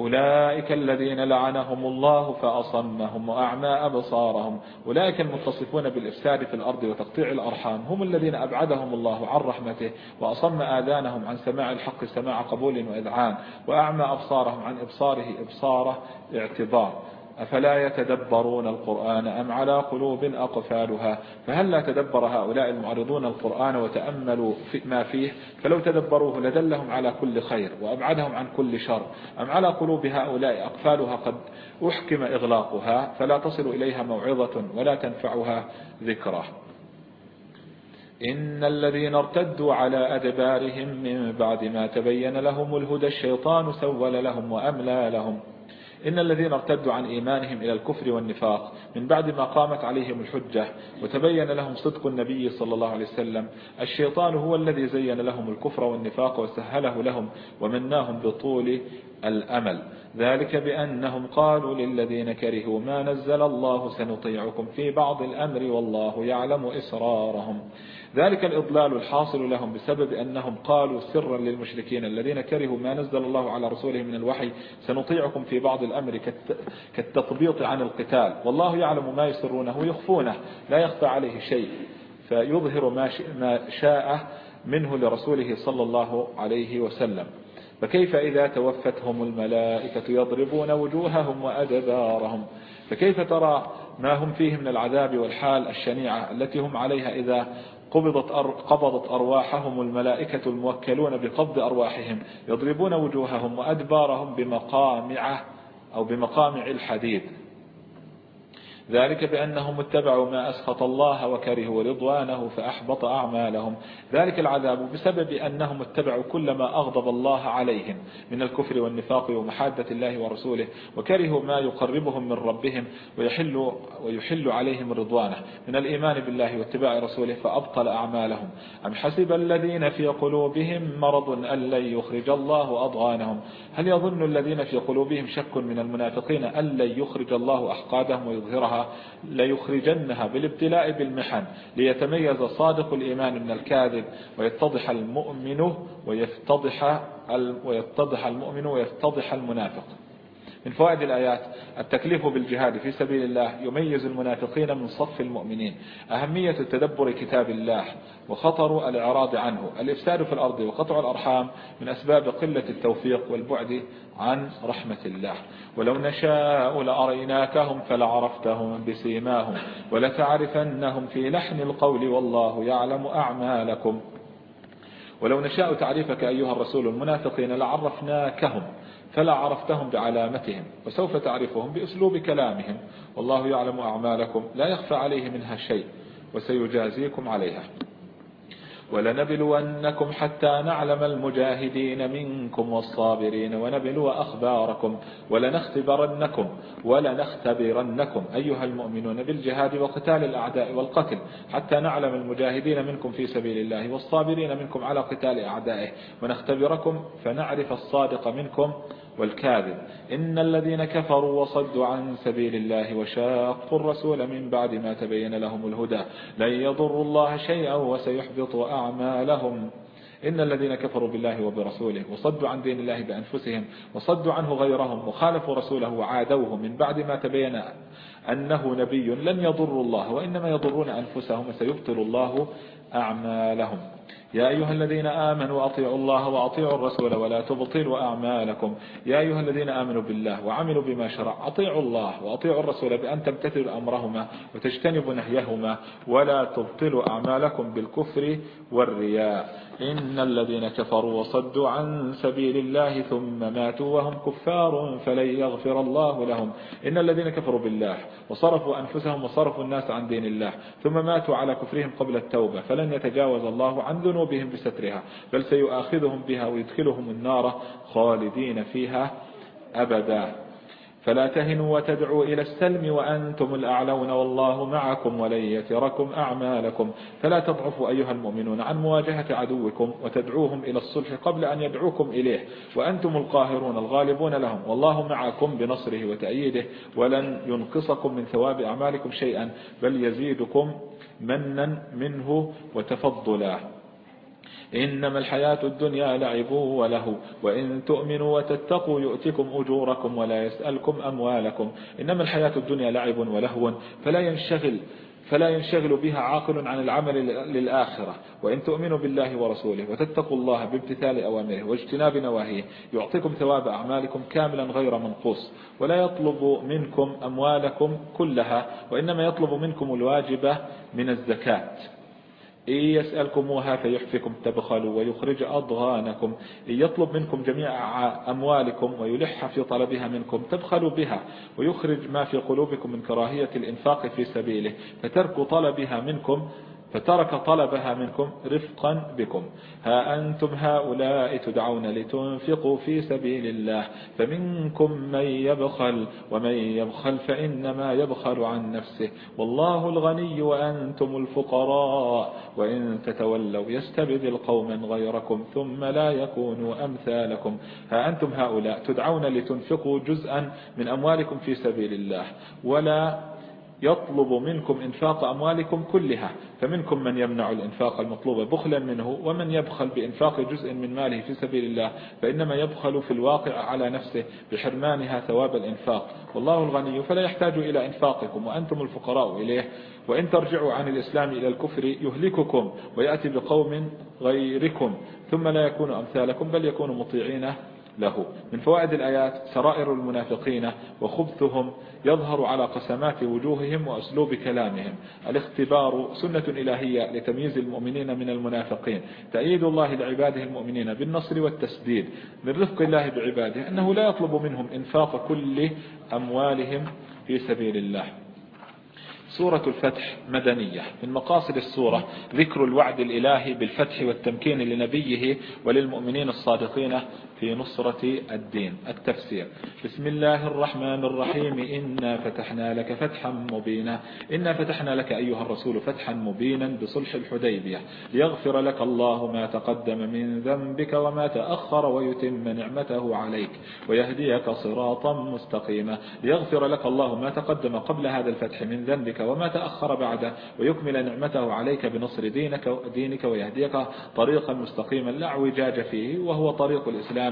أولئك الذين لعنهم الله فأصمهم وأعمى أبصارهم. أولئك المتصفون بالإفساد في الأرض وتقطيع الأرحام. هم الذين أبعدهم الله عن رحمته وأصم آذانهم عن سماع الحق سماع قبول وإذعان وأعمى أبصارهم عن إبصاره إبصاره اعتبار أفلا يتدبرون القرآن أم على قلوب أقفالها؟ فهل لا تدبر هؤلاء المعرضون القرآن وتأملوا في ما فيه؟ فلو تدبروه لدلهم على كل خير وأبعدهم عن كل شر. أم على قلوب هؤلاء أقفالها قد أحكم إغلاقها؟ فلا تصل إليها موعظة ولا تنفعها ذكرى إن الذين ارتدوا على أدبارهم من بعد ما تبين لهم الهدى الشيطان سول لهم وأملى لهم. إن الذين ارتدوا عن إيمانهم إلى الكفر والنفاق من بعد ما قامت عليهم الحجة وتبين لهم صدق النبي صلى الله عليه وسلم الشيطان هو الذي زين لهم الكفر والنفاق وسهله لهم ومناهم بطول الأمل. ذلك بأنهم قالوا للذين كرهوا ما نزل الله سنطيعكم في بعض الأمر والله يعلم إسرارهم. ذلك الإضلال الحاصل لهم بسبب أنهم قالوا سرا للمشركين الذين كرهوا ما نزل الله على رسوله من الوحي سنطيعكم في بعض الأمر كالتطبيط عن القتال. والله يعلم ما يسرونه ويخفونه لا يخفى عليه شيء. فيظهر ما شاء منه لرسوله صلى الله عليه وسلم. فكيف إذا توفتهم الملائكة يضربون وجوههم وأدبارهم؟ فكيف ترى ما هم فيه من العذاب والحال الشنيعة التي هم عليها إذا قبضت, قبضت أرواحهم الملائكة الموكلون بقبض أرواحهم يضربون وجوههم وأدبارهم بمقامع أو بمقامع الحديد. ذلك بأنهم اتبعوا ما أسخط الله وكرهوا رضوانه فأحبط أعمالهم. ذلك العذاب بسبب أنهم اتبعوا كل ما أغضب الله عليهم من الكفر والنفاق ومحادة الله ورسوله وكرهوا ما يقربهم من ربهم ويحل, ويحل عليهم رضوانه. من الإيمان بالله واتباع رسوله فأبطل أعمالهم. أم حسب الذين في قلوبهم مرض أن لن يخرج الله أضغانهم؟ هل يظن الذين في قلوبهم شك من المنافقين أن لن يخرج الله أحقادهم ويظهرها ليخرجنها بالابتلاء بالمحن ليتميز صادق الإيمان من الكاذب ويتضح المؤمن ويفتضح ويتضح المؤمن ويفتضح المنافق. من فوائد الآيات التكليف بالجهاد في سبيل الله يميز المنافقين من صف المؤمنين أهمية تدبر كتاب الله وخطر الإعراض عنه الإفساد في الأرض وقطع الأرحام من أسباب قلة التوفيق والبعد عن رحمة الله. ولو نشاء لأريناكهم فلعرفتهم بسيماهم ولتعرفنهم في لحن القول والله يعلم أعمالكم. ولو نشاء تعريفك أيها الرسول المنافقين لعرفناكهم فلا عرفتهم بعلامتهم وسوف تعرفهم بأسلوب كلامهم. والله يعلم أعمالكم لا يخفى عليه منها شيء وسيجازيكم عليها. ولنبلونكم حتى نعلم المجاهدين منكم والصابرين ونبلو أخباركم ولنختبرنكم ولنختبرنكم. أيها المؤمنون بالجهاد وقتال الأعداء والقتل حتى نعلم المجاهدين منكم في سبيل الله والصابرين منكم على قتال أعدائه. ونختبركم فنعرف الصادق منكم والكاذب. إن الذين كفروا وصدوا عن سبيل الله وشاقوا الرسول من بعد ما تبين لهم الهدى لن يضروا الله شيئا وسيحبط أعمالهم. إن الذين كفروا بالله وبرسوله وصدوا عن دين الله بأنفسهم وصدوا عنه غيرهم وخالفوا رسوله وعادوه من بعد ما تبين أنه نبي لن يضروا الله وإنما يضرون أنفسهم وسيبطل الله أعمالهم. يا أيها الذين آمنوا أطيعوا الله وأطيعوا الرسول ولا تبطلوا أعمالكم. يا أيها الذين آمنوا بالله وعملوا بما شرع. أطيعوا الله وأطيعوا الرسول بأن تمتثلوا أمرهما وتجتنبوا نهيهما ولا تبطلوا أعمالكم بالكفر والرياء. إن الذين كفروا وصدوا عن سبيل الله ثم ماتوا وهم كفار فلن يغفر الله لهم. إن الذين كفروا بالله وصرفوا أنفسهم وصرفوا الناس عن دين الله ثم ماتوا على كفرهم قبل التوبة فلن يتجاوز الله عن ذنوبهم بسترها بل سيؤاخذهم بها ويدخلهم النار خالدين فيها أبدا. فلا تهنوا وتدعوا إلى السلم وأنتم الأعلون والله معكم ولن يتركم أعمالكم. فلا تضعفوا أيها المؤمنون عن مواجهة عدوكم وتدعوهم إلى الصلح قبل أن يدعوكم إليه وأنتم القاهرون الغالبون لهم. والله معكم بنصره وتأييده ولن ينقصكم من ثواب أعمالكم شيئا بل يزيدكم منا منه وتفضلا. إنما الحياة الدنيا لعب وله وإن تؤمنوا وتتقوا يؤتكم أجوركم ولا يسألكم أموالكم. إنما الحياة الدنيا لعب ولهو فلا ينشغل فلا ينشغل بها عاقل عن العمل للآخرة. وإن تؤمنوا بالله ورسوله وتتقوا الله بامتثال أوامره واجتناب نواهيه يعطيكم ثواب أعمالكم كاملا غير منقوص. ولا يطلب منكم أموالكم كلها وإنما يطلب منكم الواجبة من الزكاة. يسألكموها فيحفكم تبخلوا ويخرج أضغانكم. إن يطلب منكم جميع أموالكم ويلح في طلبها منكم تبخلوا بها ويخرج ما في قلوبكم من كراهية الإنفاق في سبيله. فترك طلبها منكم فترك طلبها منكم رفقا بكم. ها أنتم هؤلاء تدعون لتنفقوا في سبيل الله. فمنكم من يبخل ومن يبخل فإنما يبخل عن نفسه. والله الغني وأنتم الفقراء. وإن تتولوا يستبدل قوما غيركم ثم لا يكونوا أمثالكم. ها أنتم هؤلاء تدعون لتنفقوا جزءا من أموالكم في سبيل الله. ولا يطلب منكم إنفاق أموالكم كلها فمنكم من يمنع الإنفاق المطلوب بخلا منه ومن يبخل بإنفاق جزء من ماله في سبيل الله فإنما يبخل في الواقع على نفسه بحرمانها ثواب الإنفاق. والله الغني فلا يحتاج إلى إنفاقكم وأنتم الفقراء إليه. وإن ترجعوا عن الإسلام إلى الكفر يهلككم ويأتي بقوم غيركم ثم لا يكون أمثالكم بل يكونوا مطيعين له. من فوائد الآيات سرائر المنافقين وخبثهم يظهر على قسمات وجوههم وأسلوب كلامهم. الاختبار سنة إلهية لتمييز المؤمنين من المنافقين. تأييد الله لعباده المؤمنين بالنصر والتسديد. من رفق الله بعباده أنه لا يطلب منهم إنفاق كل أموالهم في سبيل الله. سورة الفتح مدنية. من مقاصد السورة ذكر الوعد الإلهي بالفتح والتمكين لنبيه وللمؤمنين الصادقين في نصرة الدين. التفسير. بسم الله الرحمن الرحيم. إنا فتحنا لك فتحا مبينا. إنا فتحنا لك أيها الرسول فتحا مبينا بصلح الحديبية. ليغفر لك الله ما تقدم من ذنبك وما تأخر ويتم نعمته عليك. ويهديك صراطا مستقيما. ليغفر لك الله ما تقدم قبل هذا الفتح من ذنبك وما تأخر بعده. ويكمل نعمته عليك بنصر دينك, دينك ويهديك طريقا مستقيما لا اعوجاج فيه. وهو طريق الإسلام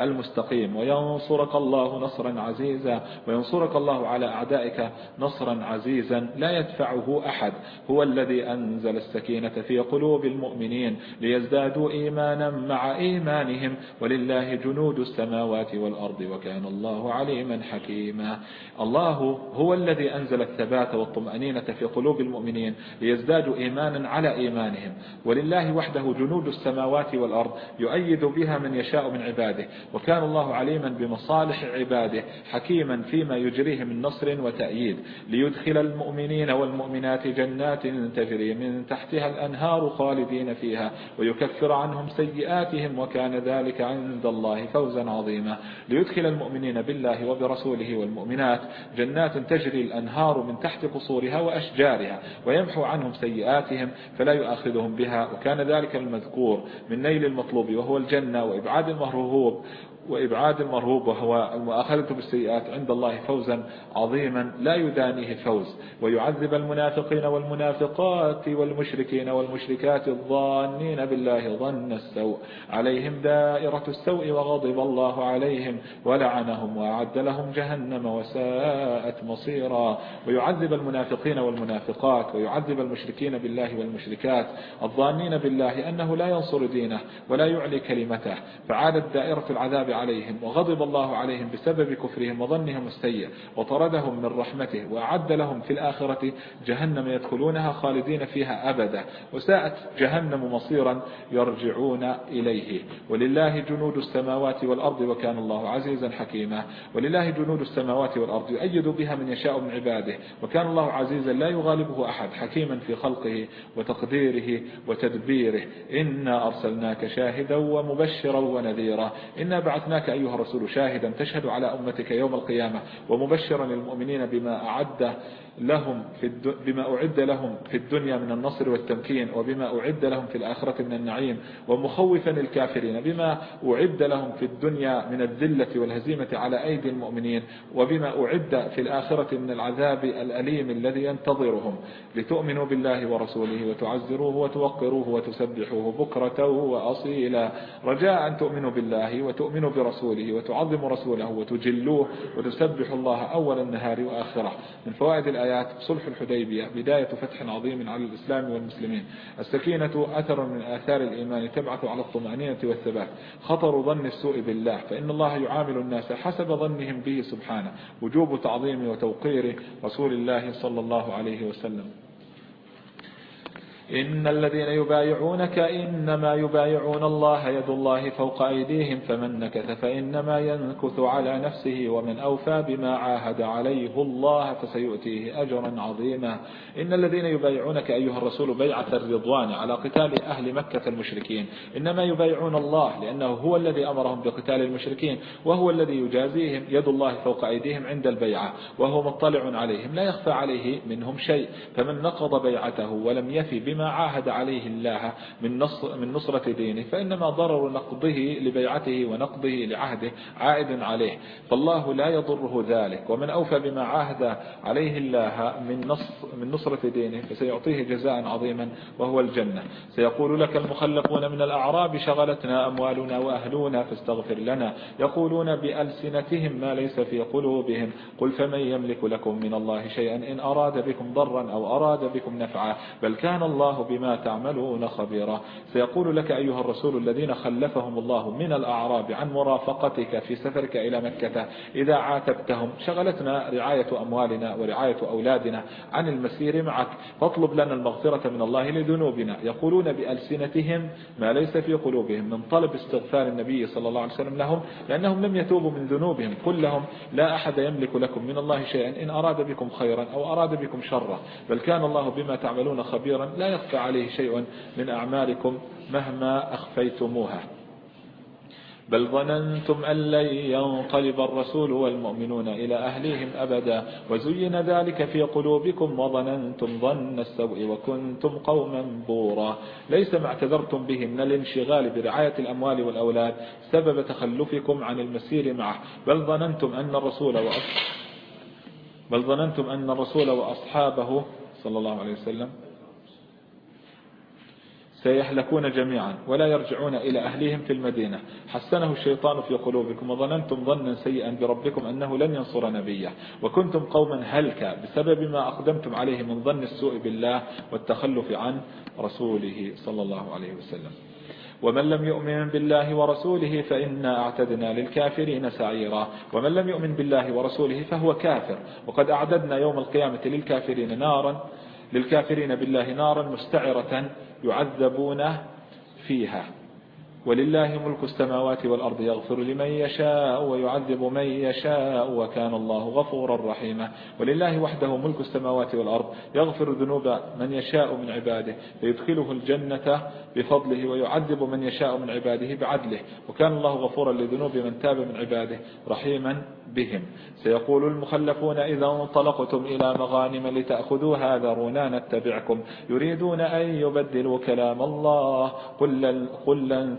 المستقيم. وينصرك الله نصرا عزيزا وينصرك الله على أعدائك نصرا عزيزا. لا يدفعه أحد. هو الذي أنزل السكينة في قلوب المؤمنين ليزدادوا إيمانا مع إيمانهم. ولله جنود السماوات والأرض وكان الله عليما حكيما. الله هو الذي أنزل الثبات والطمأنينة الطمأنينة في قلوب المؤمنين ليزدادوا إيمانا على إيمانهم. ولله وحده جنود السماوات والأرض يؤيد بها من يشاء من وكان الله عليما بمصالح عباده حكيما فيما يجريه من نصر وتأييد ليدخل المؤمنين والمؤمنات جنات تجري من تحتها الأنهار خالدين فيها ويكفر عنهم سيئاتهم وكان ذلك عند الله فوزا عظيما. ليدخل المؤمنين بالله وبرسوله والمؤمنات جنات تجري الأنهار من تحت قصور قصورها وأشجارها ويمحو عنهم سيئاتهم فلا يؤاخذهم بها وكان ذلك المذكور من نيل المطلوب وهو الجنة وإبعاد المرهوب وإبعاد المرهوب وهو المؤاخذة بالسيئات عند الله فوزا عظيما لا يدانيه فوز ويعذب المنافقين والمنافقات والمشركين والمشركات الظانين بالله ظن السوء. عليهم دائرة السوء وغضب الله عليهم ولعنهم وأعد لهم جهنم وساءت مصيرا. ويعذب المنافقين والمنافقات ويعذب المشركين بالله والمشركات الظانين بالله أنه لا ينصر دينه ولا يعلي كلمته. فعادت دائرة العذاب عليهم وغضب الله عليهم بسبب كفرهم وظنهم السيء وطردهم من رحمته وأعد لهم في الآخرة جهنم يدخلونها خالدين فيها أبدا وساءت جهنم مصيرا يرجعون إليه. ولله جنود السماوات والأرض وكان الله عزيزا حكيما. ولله جنود السماوات والأرض يؤيد بها من يشاء من عباده وكان الله عزيزا لا يغالبه أحد حكيما في خلقه وتقديره وتدبيره. إنا أرسلناك شاهدا ومبشرا ونذيرا. إنا بعث بعثناك أيها الرسول شاهدا تشهد على أمتك يوم القيامة ومبشرا للمؤمنين بما أعد لهم في بما أعد لهم في الدنيا من النصر والتمكين وبما أعد لهم في الآخرة من النعيم ومخوفا الكافرين بما أعد لهم في الدنيا من الذلة والهزيمة على أيدي المؤمنين وبما أعد في الآخرة من العذاب الأليم الذي ينتظرهم لتؤمنوا بالله ورسوله وتعزروه وتوقروه وتسبحوه بكرة وأصيلا رجاء أن تؤمنوا بالله وتؤمنوا برسوله وتعظموا رسوله وتجلوه وتسبحوا الله أول النهار وآخره. من فوائد الآيات صلح الحديبية بداية فتح عظيم على الإسلام والمسلمين. السكينة أثر من آثار الإيمان تبعث على الطمأنينة والثبات. خطر ظن السوء بالله فإن الله يعامل الناس حسب ظنهم به سبحانه. وجوب تعظيم وتوقير رسول الله صلى الله عليه وسلم. إن الذين يبايعونك إنما يبايعون الله يد الله فوق أيديهم فمن نكث فإنما ينكث على نفسه ومن أوفى بما عاهد عليه الله فسيؤتيه أجرا عظيما. إن الذين يبايعونك أيها الرسول بيعة الرضوان على قتال أهل مكة المشركين. إنما يبايعون الله لأنه هو الذي أمرهم بقتال المشركين وهو الذي يجازيهم يد الله فوق أيديهم عند البيعة وهو مطلع عليهم لا يخفى عليه منهم شيء. فمن نقض بيعته ولم يفي بما بما عاهد عليه الله من نصر من نصرة دينه فإنما ضرر نقضه لبيعته ونقضه لعهده عائد عليه فالله لا يضره ذلك. ومن أوفى بما عاهد عليه الله من نصر من نصرة دينه فسيعطيه جزاء عظيما وهو الجنة. سيقول لك المخلفون من الأعراب شغلتنا أموالنا وأهلنا فاستغفر لنا. يقولون بألسنتهم ما ليس في قلوبهم قل فمن يملك لكم من الله شيئا إن أراد بكم ضرا أو أراد بكم نفعا بل كان الله بما تعملون خبيرا. سيقول لك أيها الرسول الذين خلفهم الله من الأعراب عن مرافقتك في سفرك إلى مكة إذا عاتبتهم شغلتنا رعاية أموالنا ورعاية أولادنا عن المسير معك. فاطلب لنا المغفرة من الله لذنوبنا. يقولون بألسنتهم ما ليس في قلوبهم من طلب استغفار النبي صلى الله عليه وسلم لهم لأنهم لم يتوبوا من ذنوبهم قل لهم لا أحد يملك لكم من الله شيئا إن أراد بكم خيرا أو أراد بكم شرا. بل كان الله بما تعملون خبيرا. لا يخفى عليه شيء من أعمالكم مهما أخفيتموها. بل ظننتم أن لن ينقلب الرسول والمؤمنون إلى أهليهم أبدا وزين ذلك في قلوبكم وظننتم ظن السوء وكنتم قوما بورا. ليس ما اعتذرتم به من الانشغال برعاية الأموال والأولاد سبب تخلفكم عن المسير معه. بل ظننتم أن الرسول وأصحابه بل ظننتم أن الرسول وأصحابه صلى الله عليه وسلم سيهلكون جميعا ولا يرجعون إلى أهلهم في المدينة. حسنه الشيطان في قلوبكم وظننتم ظنا سيئا بربكم أنه لن ينصر نبيه. وكنتم قوما هلكا بسبب ما أقدمتم عليه من ظن السوء بالله والتخلف عن رسوله صلى الله عليه وسلم. ومن لم يؤمن بالله ورسوله فإنا أعتدنا للكافرين سعيرا. ومن لم يؤمن بالله ورسوله فهو كافر. وقد أعددنا يوم القيامة للكافرين نارا. للكافرين بالله نارا مستعرة يعذبون فيها. ولله ملك السماوات والأرض يغفر لمن يشاء ويعذب من يشاء وكان الله غفورا رحيما. ولله وحده ملك السماوات والأرض يغفر ذنوب من يشاء من عباده فيدخله الجنة بفضله ويعذب من يشاء من عباده بعدله وكان الله غفورا لذنوب من تاب من عباده رحيما بهم. سيقول المخلفون إذا انطلقتم إلى مغانم لتأخذوها ذرونا نتبعكم يريدون أن يبدلوا كلام الله قل, لن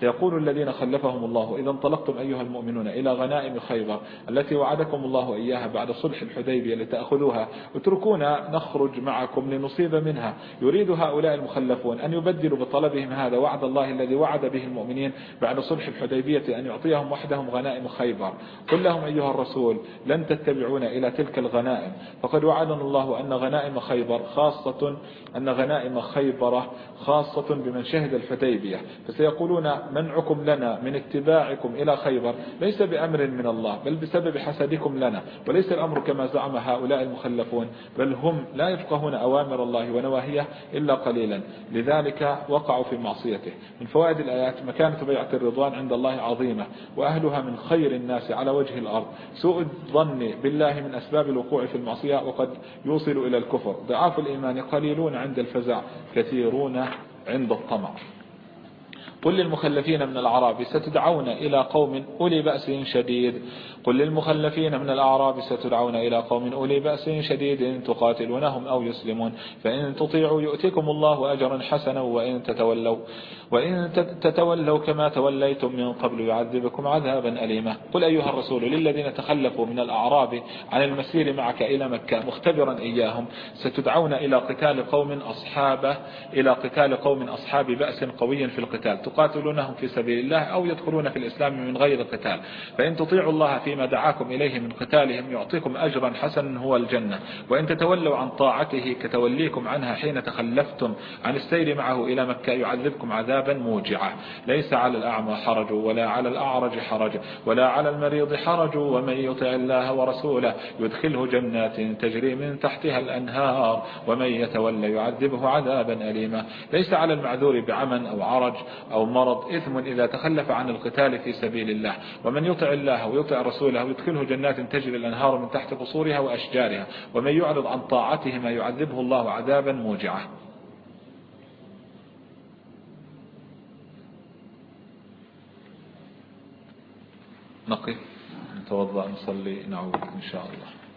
سيقول الذين خلفهم الله إذا انطلقتم أيها المؤمنون إلى غنائم خيبر التي وعدكم الله إياها بعد صلح الحديبية لتأخذوها. اتركونا نخرج معكم لنصيب منها. يريد هؤلاء المخلفون أن يبدلوا بطلبهم هذا وعد الله الذي وعد به المؤمنين بعد صلح الحديبية أن يعطيهم وحدهم غنائم خيبر. قل لهم أيها الرسول لن تتبعون إلى تلك الغنائم. فقد وعدنا الله أن غنائم خيبر خاصة أن غنائم خيبر خاصة بمن شهد الحديبية. فسيقولون منعكم لنا من اتباعكم إلى خيبر ليس بأمر من الله بل بسبب حسدكم لنا وليس الأمر كما زعم هؤلاء المخلفون بل هم لا يفقهون أوامر الله ونواهيه إلا قليلا. لذلك وقعوا في معصيته. من فوائد الآيات مكانة بيعة الرضوان عند الله عظيمة وأهلها من خير الناس على وجه الأرض. سوء الظن بالله من أسباب الوقوع في المعصية وقد يوصل إلى الكفر. ضعاف الإيمان قليلون عند الفزع كثيرون عند الطمع. قل للمخلفين من الأعراب ستدعون إلى قوم أولي بأس شديد. قل للمخلفين من الأعراب ستدعون إلى قوم أولي بأس شديد تقاتلونهم أو يسلمون. فإن تطيعوا يؤتكم الله أجرا حسنا وإن تتولوا وإن تتولوا كما توليتم من قبل يعذبكم عذابا أليما. قل أيها الرسول للذين تخلفوا من الأعراب عن المسير معك إلى مكة مختبرا إياهم. ستدعون إلى قتال قوم أصحاب إلى قتال قوم أصحاب بأس قوي في القتال. تقاتلونهم في سبيل الله أو يدخلون في الإسلام من غير قتال. فإن تطيعوا الله فيما دعاكم إليه من قتالهم يعطيكم أجرا حسنا هو الجنة. وإن تتولوا عن طاعته كتوليكم عنها حين تخلفتم عن السير معه إلى مكة يعذبكم عذابا موجعا. ليس على الأعمى حرج ولا على الأعرج حرج ولا على المريض حرج. ومن يطع الله ورسوله يدخله جنات تجري من تحتها الأنهار. ومن يتولى يعذبه عذابا أليما. ليس على المعذور بعمى أو عرج أو مرض إثم إذا تخلف عن القتال في سبيل الله. ومن يطع الله ويطع رسوله يدخله جنات تجري الأنهار من تحت قصورها وأشجارها ومن يعرض عن طاعتهما يعذبه الله عذابا موجعا. نقف. نتوضأ نصلي نعود إن شاء الله.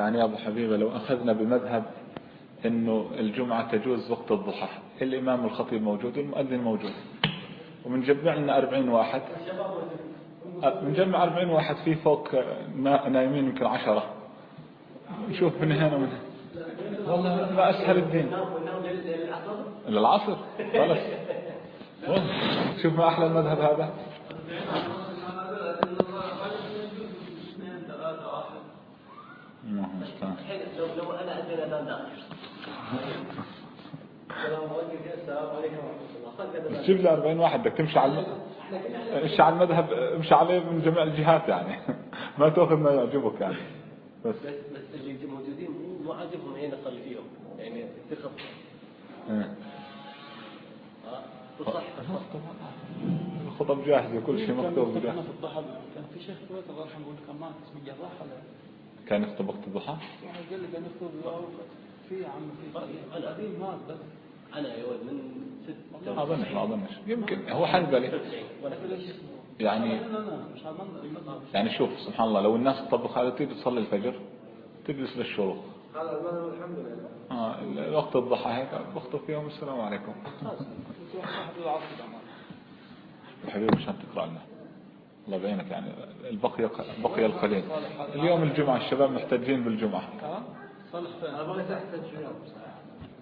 يعني يا أبو حبيبة لو أخذنا بمذهب أنه الجمعة تجوز وقت الضحى الإمام الخطيب موجود والمؤذن موجود. ومنجمع لنا 40 واحد جمع 40 واحد في فوق نايمين يمكن عشرة. نشوف من هنا ومن هنا. والله ما أسهل الدين. للعصر. خلاص. شوف ما أحلى المذهب هذا. جيب لي 40 واحد بدك تمشي على امشي على المذهب امشي عليه من جميع الجهات يعني. ما تأخذ ما يعجبك يعني. بس. بس اللي موجودين مو عاجبهم أين اصلي فيهم؟ يعني تخف إيه. صح الخطب جاهزة كل شيء مكتوب جاهز كان في شيخ كويت الله يرحمه يقول كان مات اسمه جراح كان يخطب وقت الضحى؟ قال لي كان يخطب في عم في القديم مات بس. أنا يا ولد من ست ما أظنش ما أظنش. يمكن. هو حنبلي يعني يعني شوف سبحان الله لو الناس تطبق هذا تيجي تصلي الفجر تجلس للشروق. هذا الحمد لله. آه وقت الضحى هيك بخطب فيهم السلام عليكم. حبيبي مشان تقرأ لنا. الله بعينك يعني البقي بقي القليل. اليوم الجمعة الشباب محتاجين بالجمعة. صلح فين؟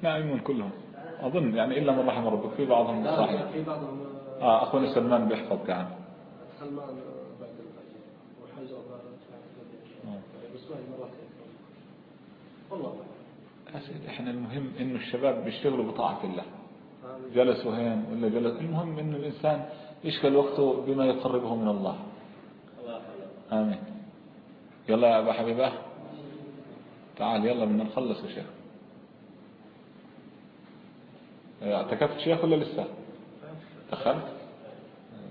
نائمون كلهم. أظن يعني إلا من رحم ربك. في بعضهم صحيح في بعضهم آه أخونا سلمان بيحفظ كان. سلمان بعد الفجر. مرات. والله. إحنا المهم إنه الشباب بيشتغلوا بطاعة الله. جلسوا هين ولا جلس. المهم إنه الإنسان يشغل وقته بما يقربه من الله. آمين. يلا يا أبا حبيبة. تعال يلا بدنا نخلص يا شيخ. اعتكفت شيخ ولا لسه؟ دخلت.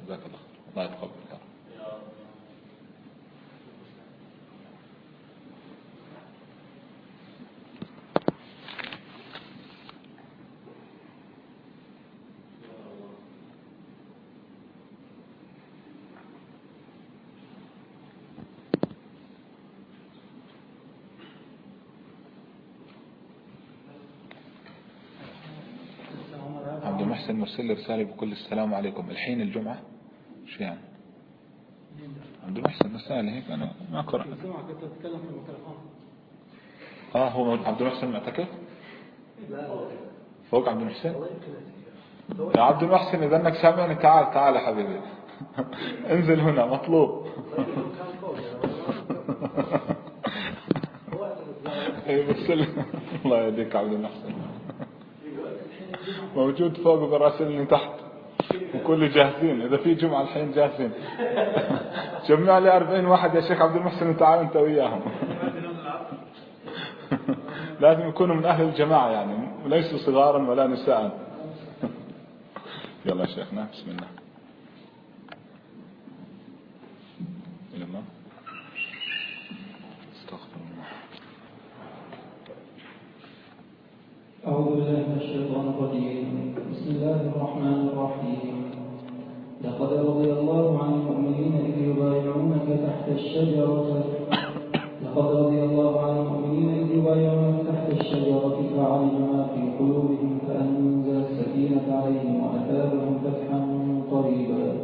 جزاك الله الله يتقبل مرسل رسالة بكل السلام عليكم. الحين الجمعة شو يعني؟ عبد المحسن رسالة هيك أنا ما قرأ آه هو عبد المحسن معتكف فوق عبد المحسن يا عبد المحسن إذا أنك سامعني تعال تعال يا حبيبي. انزل هنا مطلوب. الله يهديك عبد المحسن موجود فوق براسلني تحت وكل جاهزين. إذا في جمعة الحين جاهزين. جمع لي 40 واحد يا شيخ عبد المحسن وتعال أنت وياهم. لازم يكونوا من أهل الجماعة يعني وليسوا صغارا ولا نساء. يلا شيخنا بسم الله أعوذ بالله من الشيطان الرجيم بسم الله الرحمن الرحيم لقد رضي الله عن المؤمنين إذ يبايعونك الشجرة. لقد رضي الله عن المؤمنين إذ تحت الشجرة فعلم ما في قلوبهم فأنزل السكينة عليهم وأثابهم فتحا قريبا.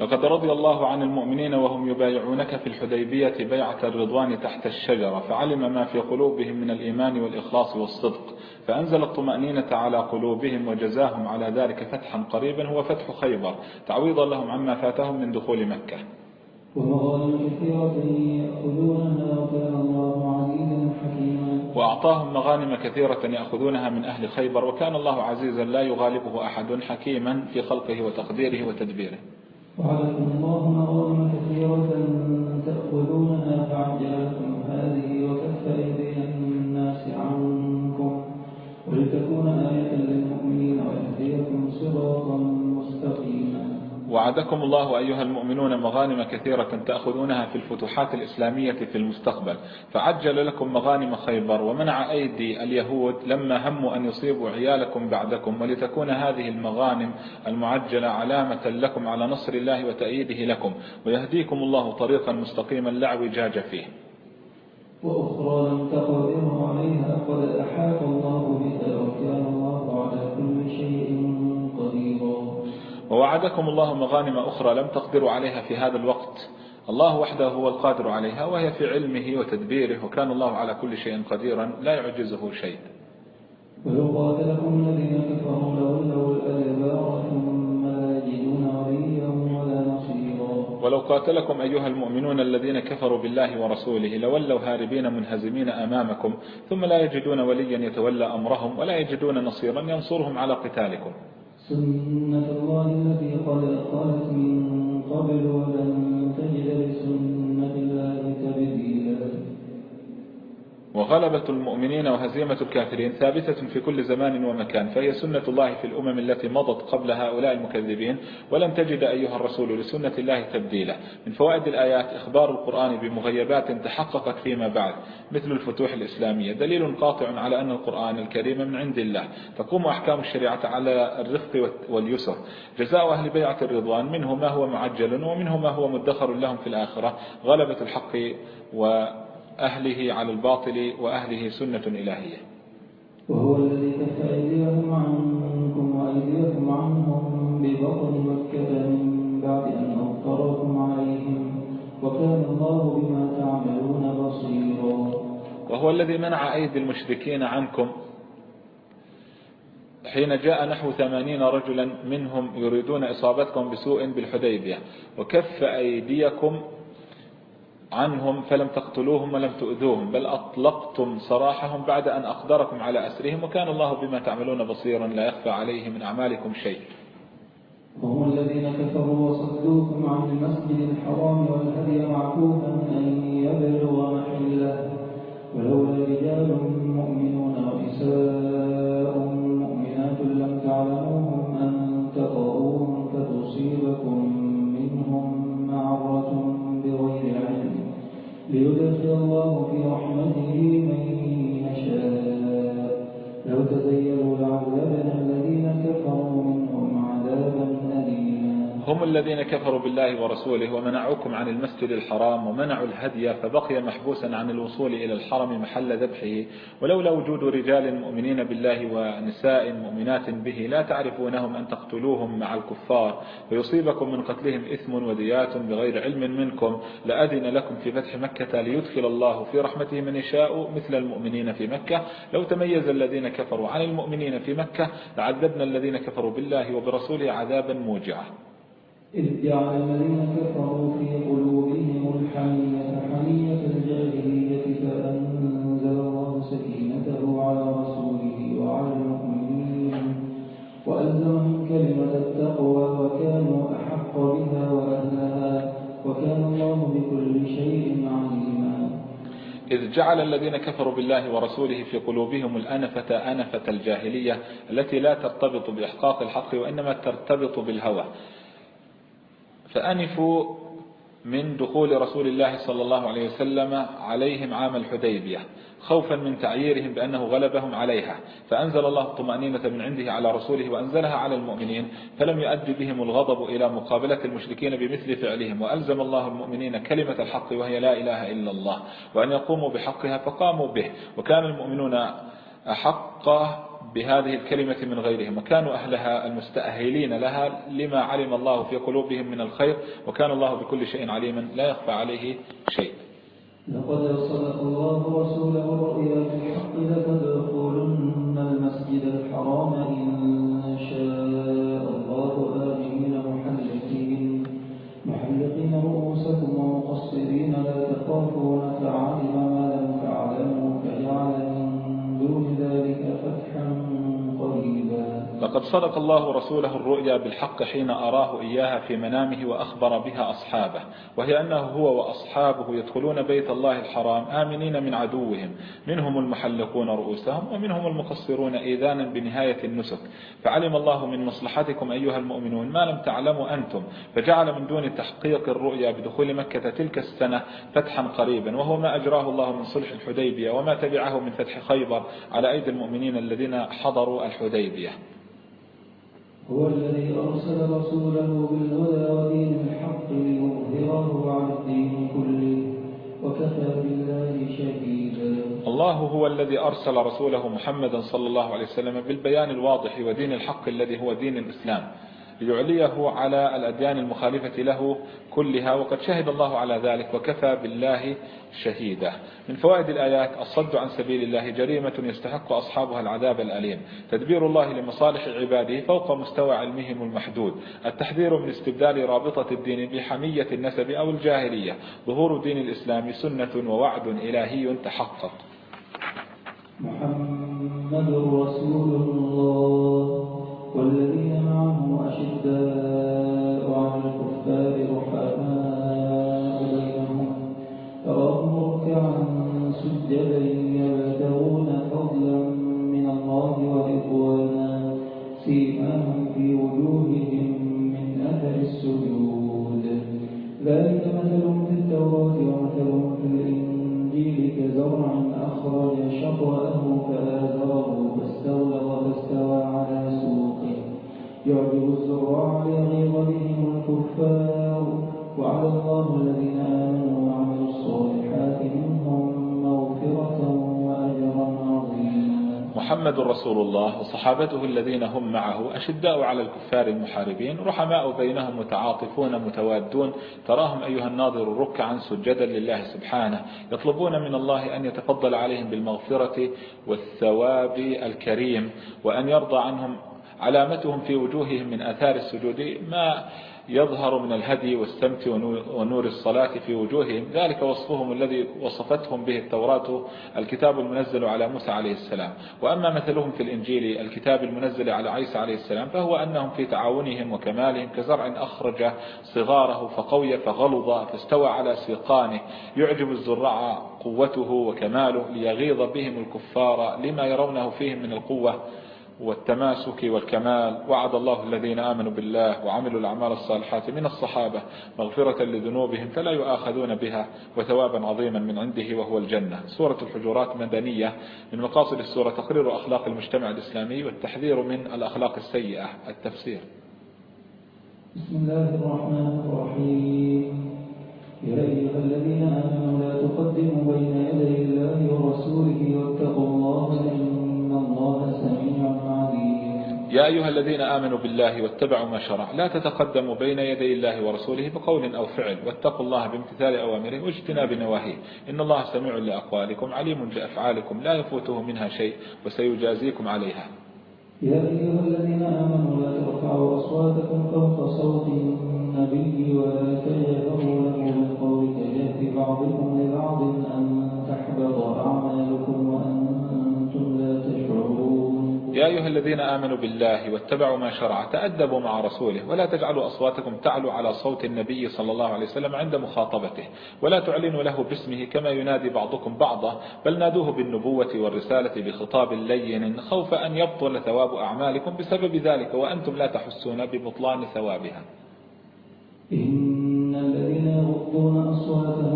لقد رضي الله عن المؤمنين وهم يبايعونك في الحديبية بيعة الرضوان تحت الشجرة فعلم ما في قلوبهم من الإيمان والإخلاص والصدق فأنزل الطمأنينة على قلوبهم وجزاهم على ذلك فتحا قريبا هو فتح خيبر تعويضا لهم عما فاتهم من دخول مكة. وأعطاهم مغانم كثيرة يأخذونها من أهل خيبر وكان الله عزيزا لا يغالبه أحد حكيما في خلقه وتقديره وتدبيره. وعليكم الله مغانم كثيرة تأخذونها فعجلكم وعدكم الله أيها المؤمنون مغانم كثيرة تأخذونها في الفتوحات الإسلامية في المستقبل. فعجل لكم مغانم خيبر ومنع أيدي اليهود لما هموا أن يصيبوا عيالكم بعدكم ولتكون هذه المغانم المعجلة علامة لكم على نصر الله وتأييده لكم. ويهديكم الله طريقا مستقيما لا اعوجاج فيه. وأخرى لم تقدروا ووعدكم الله مغانم أخرى لم تقدروا عليها في هذا الوقت. الله وحده هو القادر عليها وهي في علمه وتدبيره وكان الله على كل شيء قديرا لا يعجزه شيء. ولو قاتلكم الذين كفروا لولوا الأدبار ثم لا يجدون وليا ولا نصيرا. ولو قاتلكم أيها المؤمنون الذين كفروا بالله ورسوله لولوا هاربين منهزمين أمامكم ثم لا يجدون وليا يتولى أمرهم ولا يجدون نصيرا ينصرهم على قتالكم. سنة الله التي قد خلت من قبل ولن وغلبة المؤمنين وهزيمة الكافرين ثابتة في كل زمان ومكان فهي سنة الله في الأمم التي مضت قبل هؤلاء المكذبين ولن تجد أيها الرسول لسنة الله تبديلا. من فوائد الآيات إخبار القرآن بمغيبات تحققت فيما بعد مثل الفتوح الإسلامية. دليل قاطع على أن القرآن الكريم من عند الله. تقوم أحكام الشريعة على الرفق واليسر. جزاء أهل بيعة الرضوان منه ما هو معجل ومنه ما هو مدخر لهم في الآخرة. غلبة الحق و أهله على الباطل وأهله سنة إلهية. وهو الذي كف أيديهم عنكم وأيديكم عنهم ببطن مكة من بعد أن أضطركم عليهم وكان الله بما تعملون بصيرا. وهو الذي منع أيدي المشركين عنكم. حين جاء نحو ثمانين رجلا منهم يريدون إصابتكم بسوء بالحديبية وكف أيديكم عنهم فلم تقتلوهم ولم تؤذوهم بل أطلقتم سراحهم بعد أن أقدركم على أسرهم وكان الله بما تعملون بصيرا لا يخفى عليه من أعمالكم شيء. هم الذين كفروا وصدوكم عن المسجد الحرام والهدي معكوفا أن يبلغ محله ولولا رجال مؤمنون ونساء ليدخل الله في رحمته من هم الذين كفروا بالله ورسوله ومنعوكم عن المسجد الحرام ومنعوا الهدي فبقي محبوسا عن الوصول إلى الحرم محل ذبحه. ولولا وجود رجال مؤمنين بالله ونساء مؤمنات به لا تعرفونهم أن تقتلوهم مع الكفار. ويصيبكم من قتلهم إثم وديات بغير علم منكم. لأذن لكم في فتح مكة ليدخل الله في رحمته من يشاء مثل المؤمنين في مكة. لو تميز الذين كفروا عن المؤمنين في مكة لعذبنا الذين كفروا بالله وبرسوله عذابا موجعا. إذ جعل الذين كفروا في قلوبهم الحمية حمية الجاهلية فأنزل الله سكينته على رسوله وعلى المؤمنين وألزمهم كلمة التقوى وكانوا أحق بها وأهلها وكان الله بكل شيء عليما. إذ جعل الذين كفروا بالله ورسوله في قلوبهم الأنفة أنفة الجاهلية التي لا ترتبط بإحقاق الحق وإنما ترتبط بالهوى. فأنفوا من دخول رسول الله صلى الله عليه وسلم عليهم عام الحديبية خوفا من تعييرهم بأنه غلبهم عليها فأنزل الله الطمأنينة من عنده على رسوله وأنزلها على المؤمنين فلم يؤدي بهم الغضب إلى مقابلة المشركين بمثل فعلهم وألزم الله المؤمنين كلمة الحق وهي لا إله إلا الله وأن يقوموا بحقها فقاموا به وكان المؤمنون أحق بهذه الكلمة من غيرهم وكانوا أهلها المستأهلين لها لما علم الله في قلوبهم من الخير وكان الله بكل شيء عليما لا يخفى عليه شيء. لقد صدق الله رسوله الرؤيا بالحق لتدخلن المسجد الحرام إن لقد صدق الله رسوله الرؤيا بالحق حين أراه إياها في منامه وأخبر بها أصحابه وهي أنه هو وأصحابه يدخلون بيت الله الحرام آمنين من عدوهم منهم المحلقون رؤوسهم ومنهم المقصرون إيذانا بنهاية النسك. فعلم الله من مصلحتكم أيها المؤمنون ما لم تعلموا أنتم فجعل من دون تحقيق الرؤيا بدخول مكة تلك السنة فتحا قريبا وهو ما أجراه الله من صلح الحديبية وما تبعه من فتح خيبر على أيدي المؤمنين الذين حضروا الحديبية. هو الذي أرسل رسوله بالهدى ودين الحق ليظهره على الدين كله وكفى بالله شهيدا. الله هو الذي أرسل رسوله محمدا صلى الله عليه وسلم بالبيان الواضح ودين الحق الذي هو دين الإسلام. ليعليه على الأديان المخالفة له كلها وقد شهد الله على ذلك وكفى بالله شهيدا. من فوائد الآيات الصد عن سبيل الله جريمة يستحق أصحابها العذاب الأليم. تدبير الله لمصالح عباده فوق مستوى علمهم المحدود. التحذير من استبدال رابطة الدين بحمية النسب أو الجاهلية. ظهور دين الإسلام سنة ووعد إلهي تحقق. محمد رسول الله. والذين معه أشداء على الكفار رحماء بينهم. تراهم ركعا سجدا يبتغون فضلا من الله ورضوانا. سيماهم في وجوههم من أثر السجود. ذلك مثل في التوراة ومثل في الإنجيل كزرع أخرج شطأه فآزره فاستوى ليغيظ بهم الكفار وعلى الله الذين آمنوا وعملوا الصالحات منهم مغفرة وأجرا عظيما. محمد رسول الله وصحابته الذين هم معه أشداء على الكفار المحاربين رحماء بينهم متعاطفون متوادون تراهم أيها الناظر ركعا سجدا لله سبحانه يطلبون من الله أن يتفضل عليهم بالمغفرة والثواب الكريم وأن يرضى عنهم علامتهم في وجوههم من أثار السجود ما يظهر من الهدي والسمت ونور الصلاة في وجوههم. ذلك وصفهم الذي وصفتهم به التوراة الكتاب المنزل على موسى عليه السلام. وأما مثلهم في الإنجيل الكتاب المنزل على عيسى عليه السلام فهو أنهم في تعاونهم وكمالهم كزرع أخرج صغاره فقوي فغلظ فاستوى على سيقانه. يعجب الزراع قوته وكماله ليغيظ بهم الكفار لما يرونه فيهم من القوة. والتماسك والكمال. وعد الله الذين آمنوا بالله وعملوا الأعمال الصالحات من الصحابة مغفرة لذنوبهم فلا يؤاخذون بها وثوابا عظيما من عنده وهو الجنة. سورة الحجرات مدنية من مقاصد السورة تقرير أخلاق المجتمع الإسلامي والتحذير من الأخلاق السيئة. التفسير. بسم الله الرحمن الرحيم. يا أيها الذين آمنوا لا تقدموا بين يدي الله ورسوله واتقوا الله إن يا أيها الذين آمنوا بالله واتبعوا ما شرع. لا تتقدموا بين يدي الله ورسوله بقول أو فعل. واتقوا الله بامتثال أوامره واجتناب نواهيه. إن الله سميع لأقوالكم عليم بأفعالكم لا يفوته منها شيء وسيجازيكم عليها. يا أيها الذين آمنوا لا ترفعوا أصواتكم فوق صوت النبي ولا تجهروا له بالقول كجهر بعضكم لبعض أن تحبط أعمالكم. يا أيها الذين آمنوا بالله واتبعوا ما شرع تأدبوا مع رسوله ولا تجعلوا أصواتكم تعلو على صوت النبي صلى الله عليه وسلم عند مخاطبته ولا تعلنوا له باسمه كما ينادي بعضكم بعضا بل نادوه بالنبوة والرسالة بخطاب لين خوف أن يبطل ثواب أعمالكم بسبب ذلك وأنتم لا تحسون ببطلان ثوابها. إن الذين يغضون أصواتهم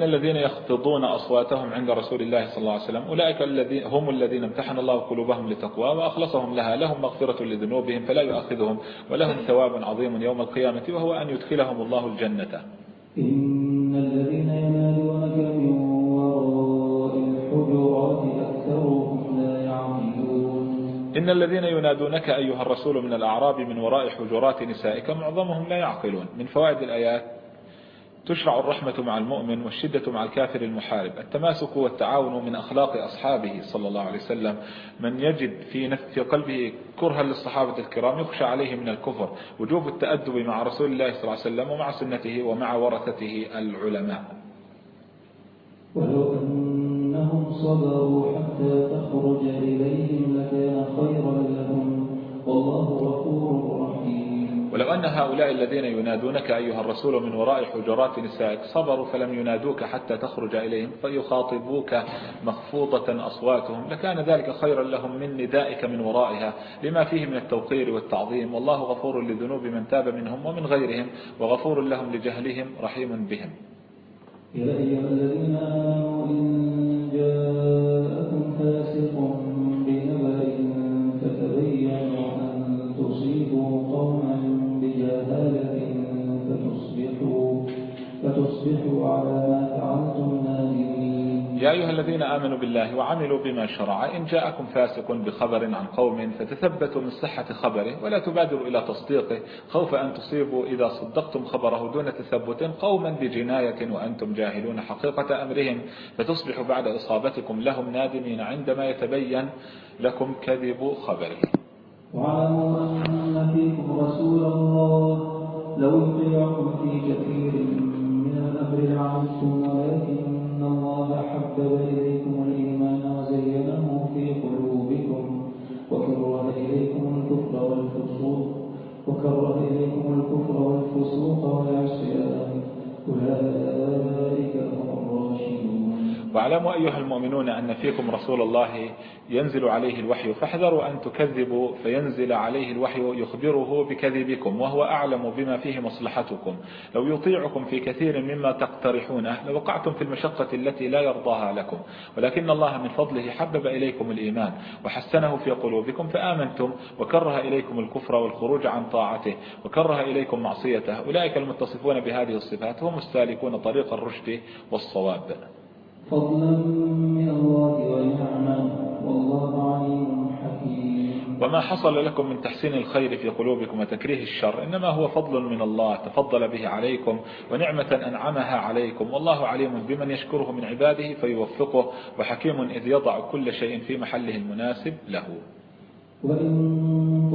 إن الذين يخفضون أصواتهم عند رسول الله صلى الله عليه وسلم أولئك الذين هم الذين امتحن الله قلوبهم للتقوى وأخلصهم لها. لهم مغفرة لذنوبهم فلا يؤاخذهم ولهم ثواب عظيم يوم القيامة وهو أن يدخلهم الله الجنة. إن الذين ينادونك من وراء الحجرات أكثرهم لا يعقلون. إن الذين ينادونك أيها الرسول من الأعراب من وراء حجرات نسائك معظمهم لا يعقلون. من فوائد الآيات تشرع الرحمة مع المؤمن والشدة مع الكافر المحارب. التماسك والتعاون من أخلاق أصحابه صلى الله عليه وسلم. من يجد في في قلبه كرها للصحابة الكرام يخشى عليه من الكفر. وجوب التأدب مع رسول الله صلى الله عليه وسلم ومع سنته ومع ورثته العلماء. ولو أنهم صبروا حتى تخرج إليهم لكان خيرا لهم. والله غفور رحيم. ولو أن هؤلاء الذين ينادونك أيها الرسول من وراء حجرات نسائك صبروا فلم ينادوك حتى تخرج إليهم فيخاطبوك مخفوضة أصواتهم. لكان ذلك خيرا لهم من ندائك من ورائها لما فيه من التوقير والتعظيم. والله غفور لذنوب من تاب منهم ومن غيرهم وغفور لهم لجهلهم رحيم بهم. يا أيها الذين آمنوا إن جاء أيها الذين آمنوا بالله وعملوا بما شرع إن جاءكم فاسق بخبر عن قوم فتثبتوا من صحة خبره ولا تبادروا إلى تصديقه خوف أن تصيبوا إذا صدقتم خبره دون تثبت قوما بجناية وأنتم جاهلون حقيقة أمرهم فتصبحوا بعد إصابتكم لهم نادمين عندما يتبين لكم كذب خبره. واعلموا أن فيكم رسول الله لو يطيعكم في كثير من الأمر لعنتم ولكن الله حبب إليكم واعلموا أيها المؤمنون أن فيكم رسول الله ينزل عليه الوحي فاحذروا أن تكذبوا فينزل عليه الوحي يخبره بكذبكم وهو أعلم بما فيه مصلحتكم. لو يطيعكم في كثير مما تقترحونه لوقعتم في المشقة التي لا يرضاها لكم. ولكن الله من فضله حبب إليكم الإيمان وحسنه في قلوبكم فآمنتم وكره إليكم الكفر والخروج عن طاعته وكره إليكم معصيته. أولئك المتصفون بهذه الصفات هم السالكون طريق الرشد والصواب. فضلا من الله ونعما. والله عليم حكيم. وما حصل لكم من تحسين الخير في قلوبكم وتكريه الشر. إنما هو فضل من الله. تفضل به عليكم ونعمة أنعمها عليكم. والله عليم بمن يشكره من عباده فيوفقه. وحكيم إذ يضع كل شيء في محله المناسب له. وإن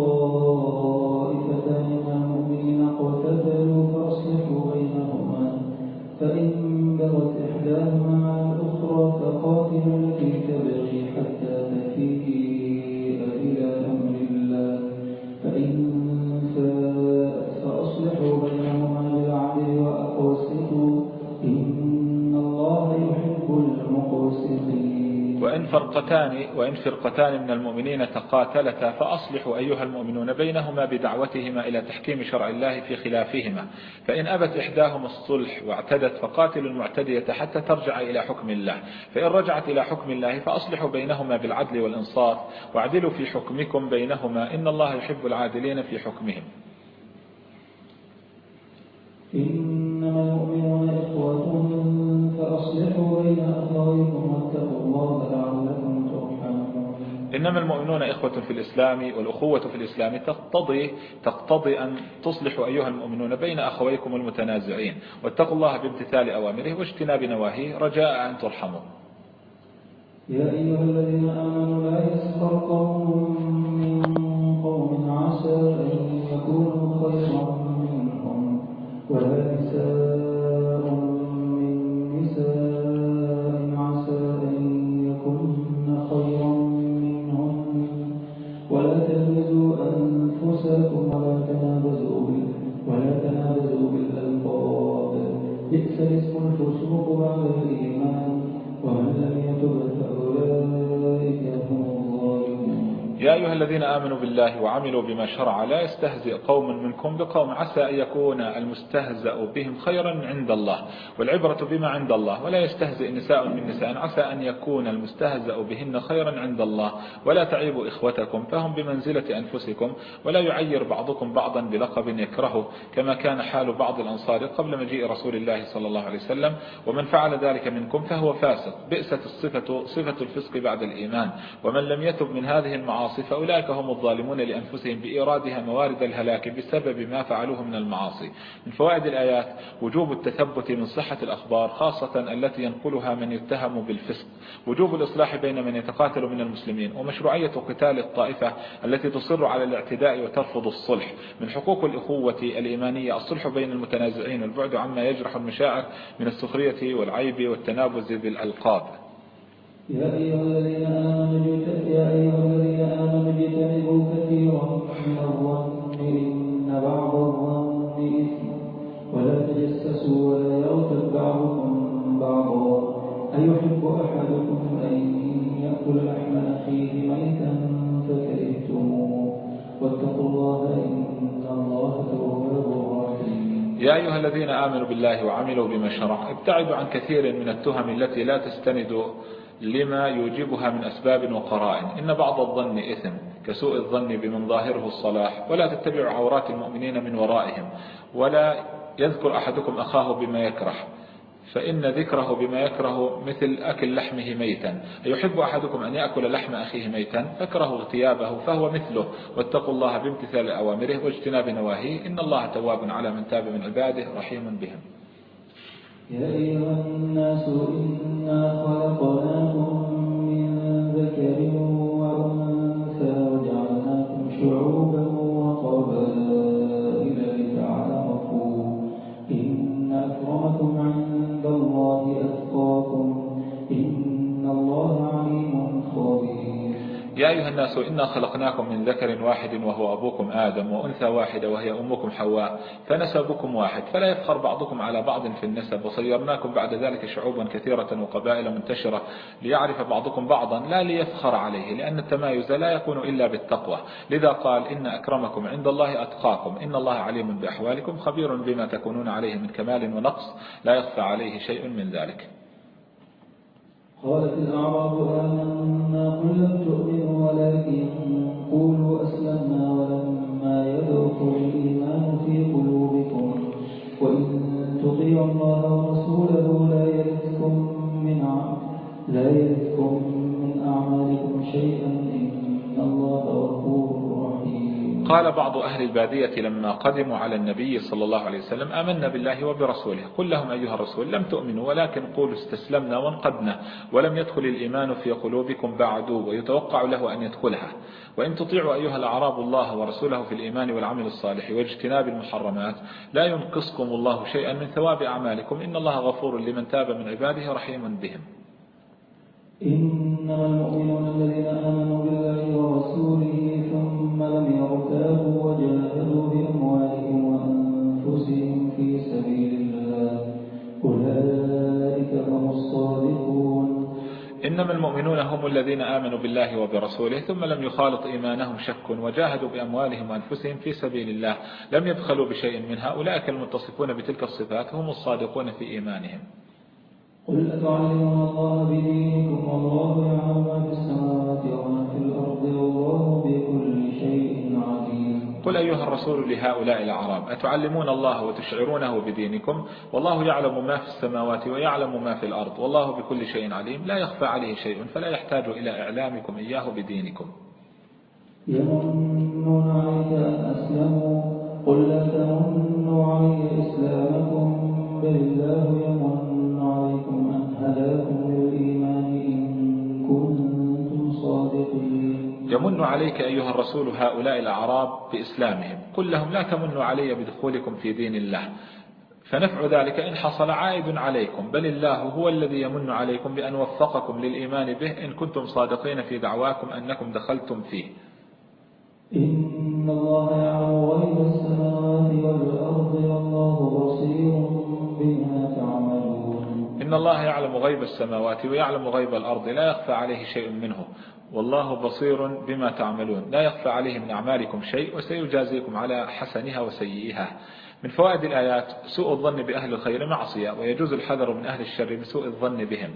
فرقتان وإن فرقتان من المؤمنين تقاتلتا فأصلحوا أيها المؤمنون بينهما بدعوتهما إلى تحكيم شرع الله في خلافهما. فإن أبت إحداهما الصلح واعتدت فقاتلوا المعتدية حتى ترجع إلى حكم الله. فإن رجعت إلى حكم الله فأصلحوا بينهما بالعدل والإنصاف واعدلوا في حكمكم بينهما إن الله يحب العادلين في حكمهم. إنما المؤمنون إخوة في الإسلام والأخوة في الإسلام تقتضي تقتضي أن تصلحوا أيها المؤمنون بين أخويكم المتنازعين واتقوا الله بامتثال أوامره واجتناب نواهيه. رجاء أن ترحموا. يا أيها الذين آمنوا لا يسخر قوم من قوم عسى أن بئس الاسم الفسوق بعد الإيمان ومن لم يتب فأولئك الذين آمنوا بالله وعملوا بما شرع لا يستهزئ قوم منكم بقوم. عسى أن يكون المستهزأ بهم خيرا عند الله والعبرة بما عند الله ولا يستهزئ نساء من نساء. عسى أن يكون المستهزأ بهن خيرا عند الله ولا تعيبوا إخوتكم فهم بمنزلة أنفسكم ولا يعير بعضكم بعضا بلقب يكرهه كما كان حال بعض الأنصار قبل مجيء رسول الله صلى الله عليه وسلم. ومن فعل ذلك منكم فهو فاسق. بئست الصفة صفة الفسق بعد الإيمان. ومن لم يتب من هذه المعاصي فأولئك هم الظالمون لأنفسهم بإيرادها موارد الهلاك بسبب ما فعلوه من المعاصي. من فوائد الآيات وجوب التثبت من صحة الأخبار خاصة التي ينقلها من يتهم بالفسق. وجوب الإصلاح بين من يتقاتل من المسلمين. ومشروعية قتال الطائفة التي تصر على الاعتداء وترفض الصلح. من حقوق الأخوة الإيمانية الصلح بين المتنازعين والبعد عما يجرح المشاعر من السخرية والعيب والتنابز بالألقاب. يا أيها الذين آمنوا يا كثيرا من الظن إن بعض الظن إثم. ولا تجسسوا ولا يغتب بعضكم بعضا. أيحب أحدكم أن يأكل لحم أخيه ميتا فكرهتموه. واتقوا الله إن الله تواب يا أيها الذين آمنوا بالله وعملوا بما شرع. ابتعدوا عن كثير من التهم التي لا تستند لما يوجبها من أسباب وقرائن. إن بعض الظن إثم كسوء الظن بمن ظاهره الصلاح ولا تتبعوا عورات المؤمنين من ورائهم ولا يذكر أحدكم أخاه بما يكره. فإن ذكره بما يكره مثل أكل لحمه ميتا. أيحب أحدكم أن يأكل لحم أخيه ميتا؟ فكره اغتيابه فهو مثله. واتقوا الله بامتثال أوامره واجتناب نواهيه. إن الله تواب على من تاب من عباده رحيم بهم. يا أيها الناس إنا خلقناكم الناس إنا خلقناكم من ذكر واحد وهو أبوكم آدم وأنثى واحدة وهي أمكم حواء فنسبكم واحد فلا يفخر بعضكم على بعض في النسب وصيرناكم بعد ذلك شعوبا كثيرة وقبائل منتشرة ليعرف بعضكم بعضا لا ليفخر عليه لأن التمايز لا يكون إلا بالتقوى لذا قال إن أكرمكم عند الله أتقاكم إن الله عليم بأحوالكم خبير بما تكونون عليه من كمال ونقص لا يخفى عليه شيء من ذلك قالت الأعراب آمنا قل لم تؤمنوا ولكن قولوا أسلمنا ولما يدخل الإيمان في قلوبكم وإن تطيعوا الله ورسوله لا يلدكم من لا يلدكم قال بعض أهل البادية لما قدموا على النبي صلى الله عليه وسلم آمنا بالله وبرسوله. قل لهم أيها الرسول لم تؤمنوا ولكن قولوا استسلمنا وانقدنا ولم يدخل الإيمان في قلوبكم بعد ويتوقع له أن يدخلها. وإن تطيعوا أيها الأعراب الله ورسوله في الإيمان والعمل الصالح واجتناب المحرمات لا ينقصكم الله شيئا من ثواب أعمالكم. إن الله غفور لمن تاب من عباده رحيم بهم. إنما المؤمنون الذين آمنوا إنما المؤمنون هم الذين آمنوا بالله وبرسوله ثم لم يخالط إيمانهم شك وجاهدوا بأموالهم وأنفسهم في سبيل الله. لم يبخلوا بشيء منها أولئك المتصفون بتلك الصفات هم الصادقون في إيمانهم. قل أتعلمون الله بدينكم والله يعلم ما في السماوات قل أيها الرسول لهؤلاء الأعراب أتعلمون الله وتشعرونه بدينكم؟ والله يعلم ما في السماوات ويعلم ما في الأرض والله بكل شيء عليم. لا يخفى عليه شيء فلا يحتاج إلى إعلامكم إياه بدينكم. يمنون عليك أسلموا قل لا تمنوا علي إسلامكم بل الله يمن يمن عليك أيها الرسول هؤلاء الأعراب بإسلامهم. قل لهم لا تمنوا علي بدخولكم في دين الله. فنفع ذلك إن حصل عائد عليكم. بل الله هو الذي يمن عليكم بأن وفقكم للإيمان به إن كنتم صادقين في دعواكم أنكم دخلتم فيه. إن الله يعلم غيب السماوات والأرض والله بصير بما تعملون. إن الله يعلم غيب السماوات ويعلم غيب الأرض. لا يخفى عليه شيء منه. والله بصير بما تعملون. لا يخفى عليه من أعمالكم شيء وسيجازيكم على حسنها وسيئها. من فوائد الآيات سوء الظن بأهل الخير معصية ويجوز الحذر من أهل الشر بسوء الظن بهم.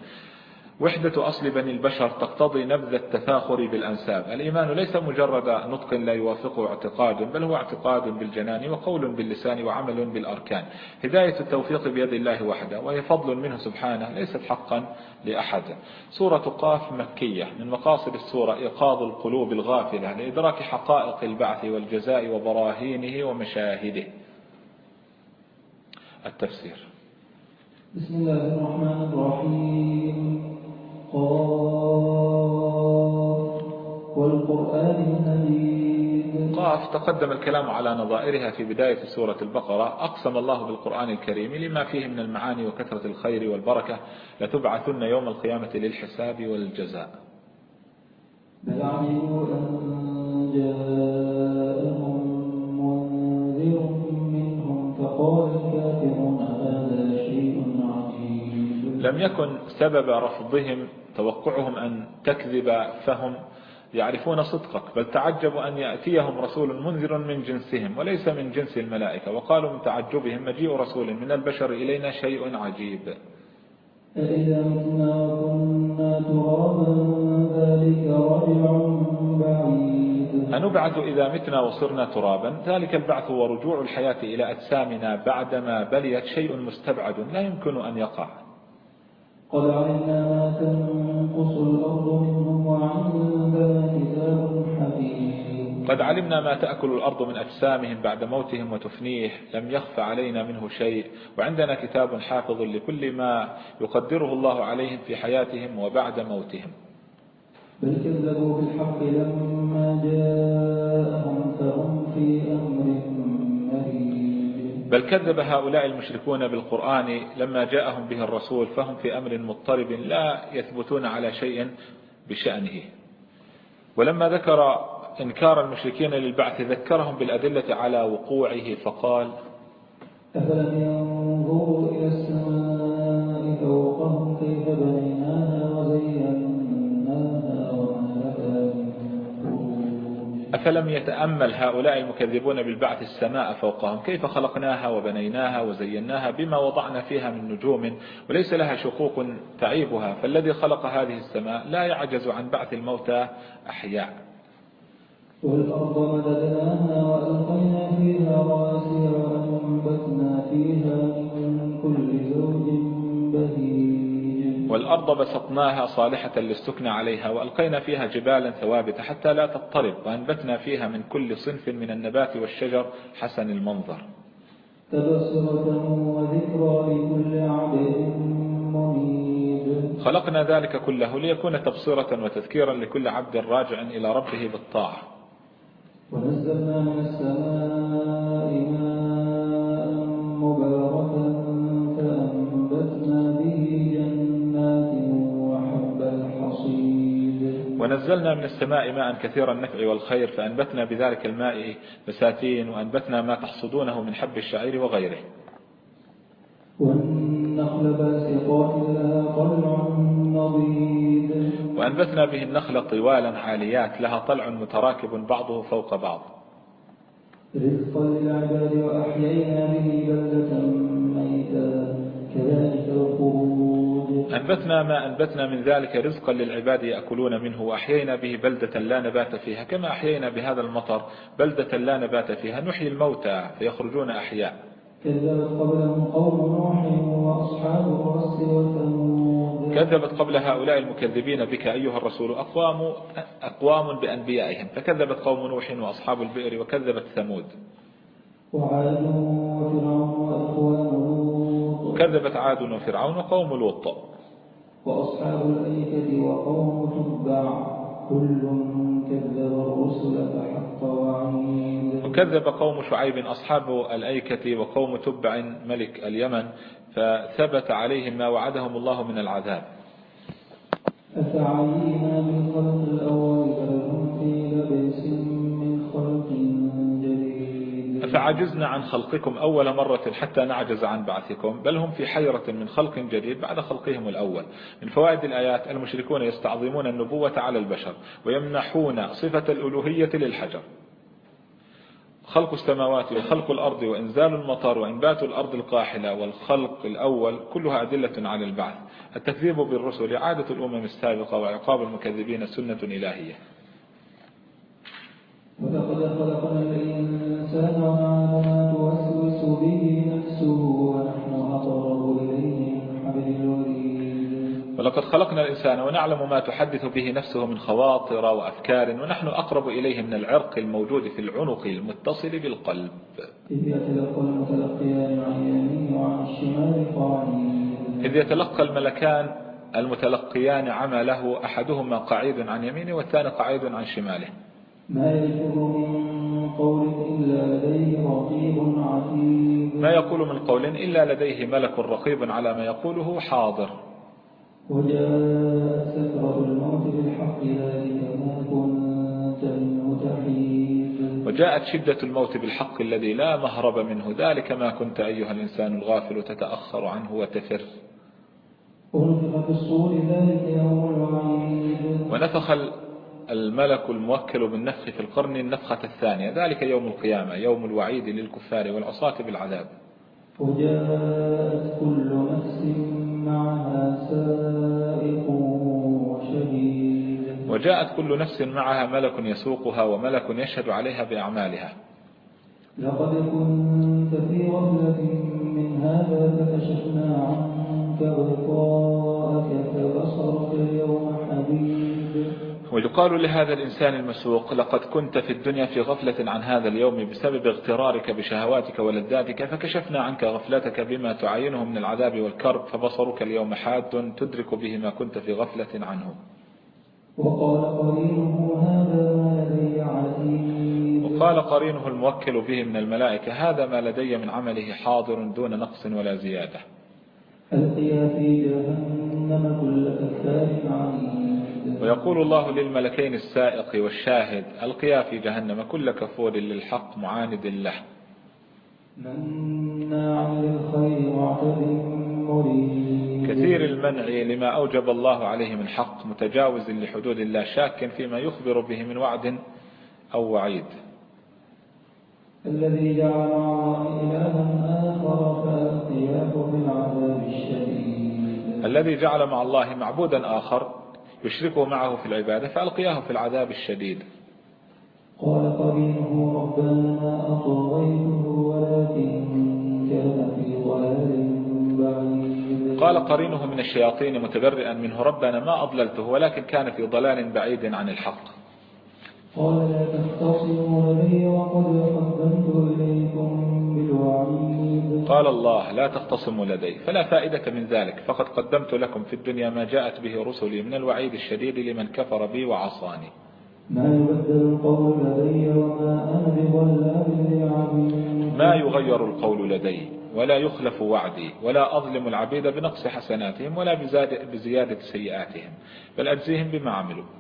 وحدة أصل بني البشر تقتضي نبذ التفاخر بالأنساب. الإيمان ليس مجرد نطق لا يوافقه اعتقاد بل هو اعتقاد بالجنان وقول باللسان وعمل بالأركان. هداية التوفيق بيد الله وحده وهي فضل منه سبحانه ليست حقا لأحد. سورة قاف مكية من مقاصد السورة إيقاظ القلوب الغافلة لإدراك حقائق البعث والجزاء وبراهينه ومشاهده. التفسير. بسم الله الرحمن الرحيم. قاف والقرآن الحميد. قاف تقدم الكلام على نظائرها في بداية سورة البقرة. أقسم الله بالقرآن الكريم لما فيه من المعاني وكثرة الخير والبركة. لتبعثن يوم القيامة للحساب والجزاء. بل عجبوا أن جاءهم منذر منهم فقال الكافرون لم يكن سبب رفضهم توقعهم أن تكذب فهم يعرفون صدقك بل تعجبوا أن يأتيهم رسول منذر من جنسهم وليس من جنس الملائكة وقالوا من تعجبهم مجيء رسول من البشر إلينا شيء عجيب. أإذا متنا وكنا ترابا ذلك رجع بعيد. أنبعث إذا متنا وصرنا ترابا ذلك البعث ورجوع الحياة إلى أجسامنا بعدما بليت شيء مستبعد لا يمكن أن يقع. قد علمنا ما تنقص الأرض منهم وعندنا كتاب حفيظ. قد علمنا ما تأكل الأرض من أجسامهم بعد موتهم وتفنيه لم يخف علينا منه شيء. وعندنا كتاب حافظ لكل ما يقدره الله عليهم في حياتهم وبعد موتهم. بل كذبوا بالحق لما جاءهم فهم في أمر بل كذب هؤلاء المشركون بالقرآن لما جاءهم به الرسول فهم في أمر مضطرب لا يثبتون على شيء بشأنه. ولما ذكر إنكار المشركين للبعث ذكرهم بالأدلة على وقوعه فقال أفلم ينظروا أفلم يتأمل هؤلاء المكذبون بالبعث السماء فوقهم؟ كيف خلقناها وبنيناها وزيناها بما وضعنا فيها من نجوم وليس لها شقوق تعيبها؟ فالذي خلق هذه السماء لا يعجز عن بعث الموتى أحياء. والأرض مددناها وألقينا فيها رواسي وأنبتنا فيها من كل زوج بهيج والأرض بسطناها صالحة للسكن عليها وألقينا فيها جبالا ثوابت حتى لا تضطرب وأنبتنا فيها من كل صنف من النبات والشجر حسن المنظر. تبصرة وذكرى لكل عبد منيب خلقنا ذلك كله ليكون تبصرة وتذكيرا لكل عبد راجع إلى ربه بالطاعة. ونزلنا من السماء ماء مباركا. ونزلنا من السماء ماء كثير النفع والخير فأنبتنا بذلك الماء بساتين وأنبتنا ما تحصدونه من حب الشعير وغيره. والنخل باسقات لها طلع نضيد. وأنبتنا به النخل طوالا عاليات لها طلع متراكب بعضه فوق بعض. رزقا للعباد وأحيينا به بلدة ميتا. كذلك الخروج أنبتنا ما أنبتنا من ذلك رزقا للعباد يأكلون منه وأحيينا به بلدة لا نبات فيها كما أحيينا بهذا المطر بلدة لا نبات فيها. نحيي الموتى فيخرجون أحياء. كذبت قبلهم قوم نوح وأصحاب الرس وثمود. كذبت قبل هؤلاء المكذبين بك أيها الرسول أقوام, أقوام بأنبيائهم. فكذبت قوم نوح وأصحاب البئر وكذبت ثمود. وعاد وفرعون وإخوان لوط. كذبت عاد وفرعون وقوم لوط. وأصحاب الأيكة وقوم تبع كل كذب الرسل فحق وعيد. وكذب قوم شعيب أصحاب الأيكة وقوم تبع ملك اليمن فثبت عليهم ما وعدهم الله من العذاب. أفعينا بالخلق الأول فعجزنا عن خلقكم أول مرة حتى نعجز عن بعثكم بل هم في حيرة من خلق جديد بعد خلقهم الأول. من فوائد الآيات المشركون يستعظمون النبوة على البشر ويمنحون صفة الألوهية للحجر. خلق السماوات وخلق الأرض وإنزال المطر وإنبات الأرض القاحلة والخلق الأول كلها أدلة على البعث. التكذيب بالرسل عادة الأمم السابقة وعقاب المكذبين سنة إلهية. ولقد خلقنا الإنسان ونعلم ما توسوس به نفسه ونحن أقرب إليه من حبل الوريد ولقد خلقنا الإنسان ونعلم ما تحدث به نفسه من خواطر وأفكار ونحن أقرب إليه من العرق الموجود في العنق المتصل بالقلب. إذ يتلقى المتلقيان عن اليمين وعن الشمال إذ يتلقى الملكان المتلقيان عمله أحدهما قعيد عن يمينه والثاني قعيد عن شماله. ما يلفظ من قول إلا لديه رقيب عتيد. ما يقول من قول إلا لديه ملك رقيب على ما يقوله حاضر. وجاءت سكرة الموت بالحق ذلك ما كنت منه تحيد وجاءت شدة الموت بالحق الذي لا مهرب منه ذلك ما كنت أيها الإنسان الغافل تتأخر عنه وتفر. ونفخ في الصور ذلك يوم الوعيد. ونفخ الملك الموكل بالنفخ في القرن النفخة الثانية. ذلك يوم القيامة يوم الوعيد للكفار والعصاة بالعذاب. وجاءت كل نفس معها سائق وشهيد. وجاءت كل نفس معها ملك يسوقها وملك يشهد عليها بأعمالها. لقد كنت في غفلة من هذا فكشفنا عنك غطاءك فبصرك اليوم حديد. ويقال لهذا الإنسان المسوق لقد كنت في الدنيا في غفلة عن هذا اليوم بسبب اغترارك بشهواتك ولذاتك فكشفنا عنك غفلتك بما تعينه من العذاب والكرب فبصرك اليوم حاد تدرك به ما كنت في غفلة عنه. وقال قرينه هذا ما لدي عتيد وقال قرينه الموكل به من الملائكة هذا ما لدي من عمله حاضر دون نقص ولا زيادة. ألقيا في جهنم كل كفار عنيد ويقول الله للملكين السائق والشاهد ألقيا في جهنم كل كفور للحق معاند له. كثير المنع لما أوجب الله عليه من حق متجاوز لحدود الله شاك فيما يخبر به من وعد أو وعيد. الذي جعل مع الله إلها آخر فألقياه في العذاب الشديد. الذي جعل مع الله معبودا آخر يشركه معه في العبادة فألقياه في العذاب الشديد. قال قرينه ربنا ما أطغيته ولكن كان في ضلال بعيد. قال قرينه من الشياطين متبرئا منه ربنا ما أضللته ولكن كان في ضلال بعيد عن الحق. قال لا تختصموا لدي وقد قدمت إليكم بالوعيد. قال الله لا تختصموا لدي فلا فائدة من ذلك فقد قدمت لكم في الدنيا ما جاءت به رسلي من الوعيد الشديد لمن كفر بي وعصاني. ما يبدل القول لدي وما أنا بظلام ما يغير القول لدي ولا يخلف وعدي ولا أظلم العبيد بنقص حسناتهم ولا بزيادة سيئاتهم بل أجزيهم بما عملوا.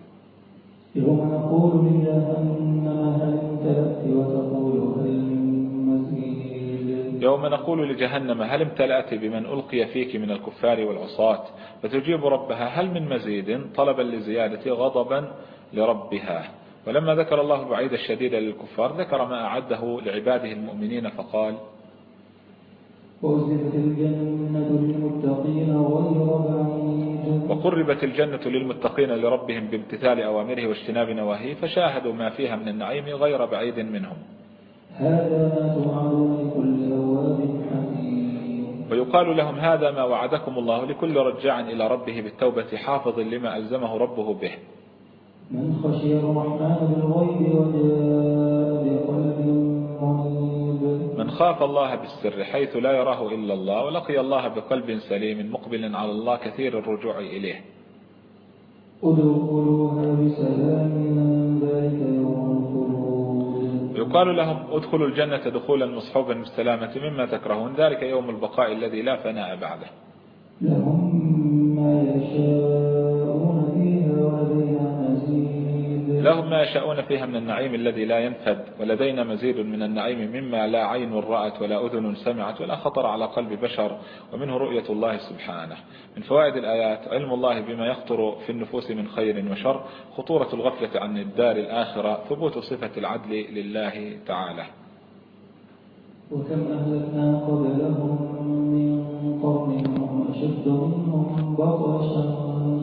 يوم نقول لجهنم هل امتلأت وتقول هل يوم نقول لجهنم هل امتلأت بمن ألقي فيك من الكفار والعصاة؟ فتجيب ربها هل من مزيد؟ طلبا لزيادة غضبا لربها. ولما ذكر الله الوعيد الشديد للكفار ذكر ما أعده لعباده المؤمنين فقال وأزلفت الجنة للمتقين غير بعيد. وقربت الجنة للمتقين لربهم بامتثال أوامره واجتناب نواهيه فشاهدوا ما فيها من النعيم غير بعيد منهم. هذا ما توعدون لكل أواب ويقال لهم هذا ما وعدكم الله لكل رجاع إلى ربه بالتوبة حافظ لما ألزمه ربه به. من خشي الرحمن بالغيب وجاء بقلب خاف الله بالسر حيث لا يراه إلا الله ولقي الله بقلب سليم مقبل على الله كثير الرجوع إليه. ادخلوها بسلام ذلك يوم الخلود. ويقال لهم ادخلوا الجنة دخولا مصحوبا بالسلامة مما تكرهون ذلك يوم البقاء الذي لا فناء بعده. لهم ما يشاءون. لهم ما يشاءون فيها من النعيم الذي لا ينفد ولدينا مزيد من النعيم مما لا عين رأت ولا أذن سمعت ولا خطر على قلب بشر ومنه رؤية الله سبحانه. من فوائد الآيات علم الله بما يخطر في النفوس من خير وشر خطورة الغفلة عن الدار الآخرة ثبوت صفة العدل لله تعالى. وكم أهلكنا قبلهم من قرن هم أشد منهم بطشا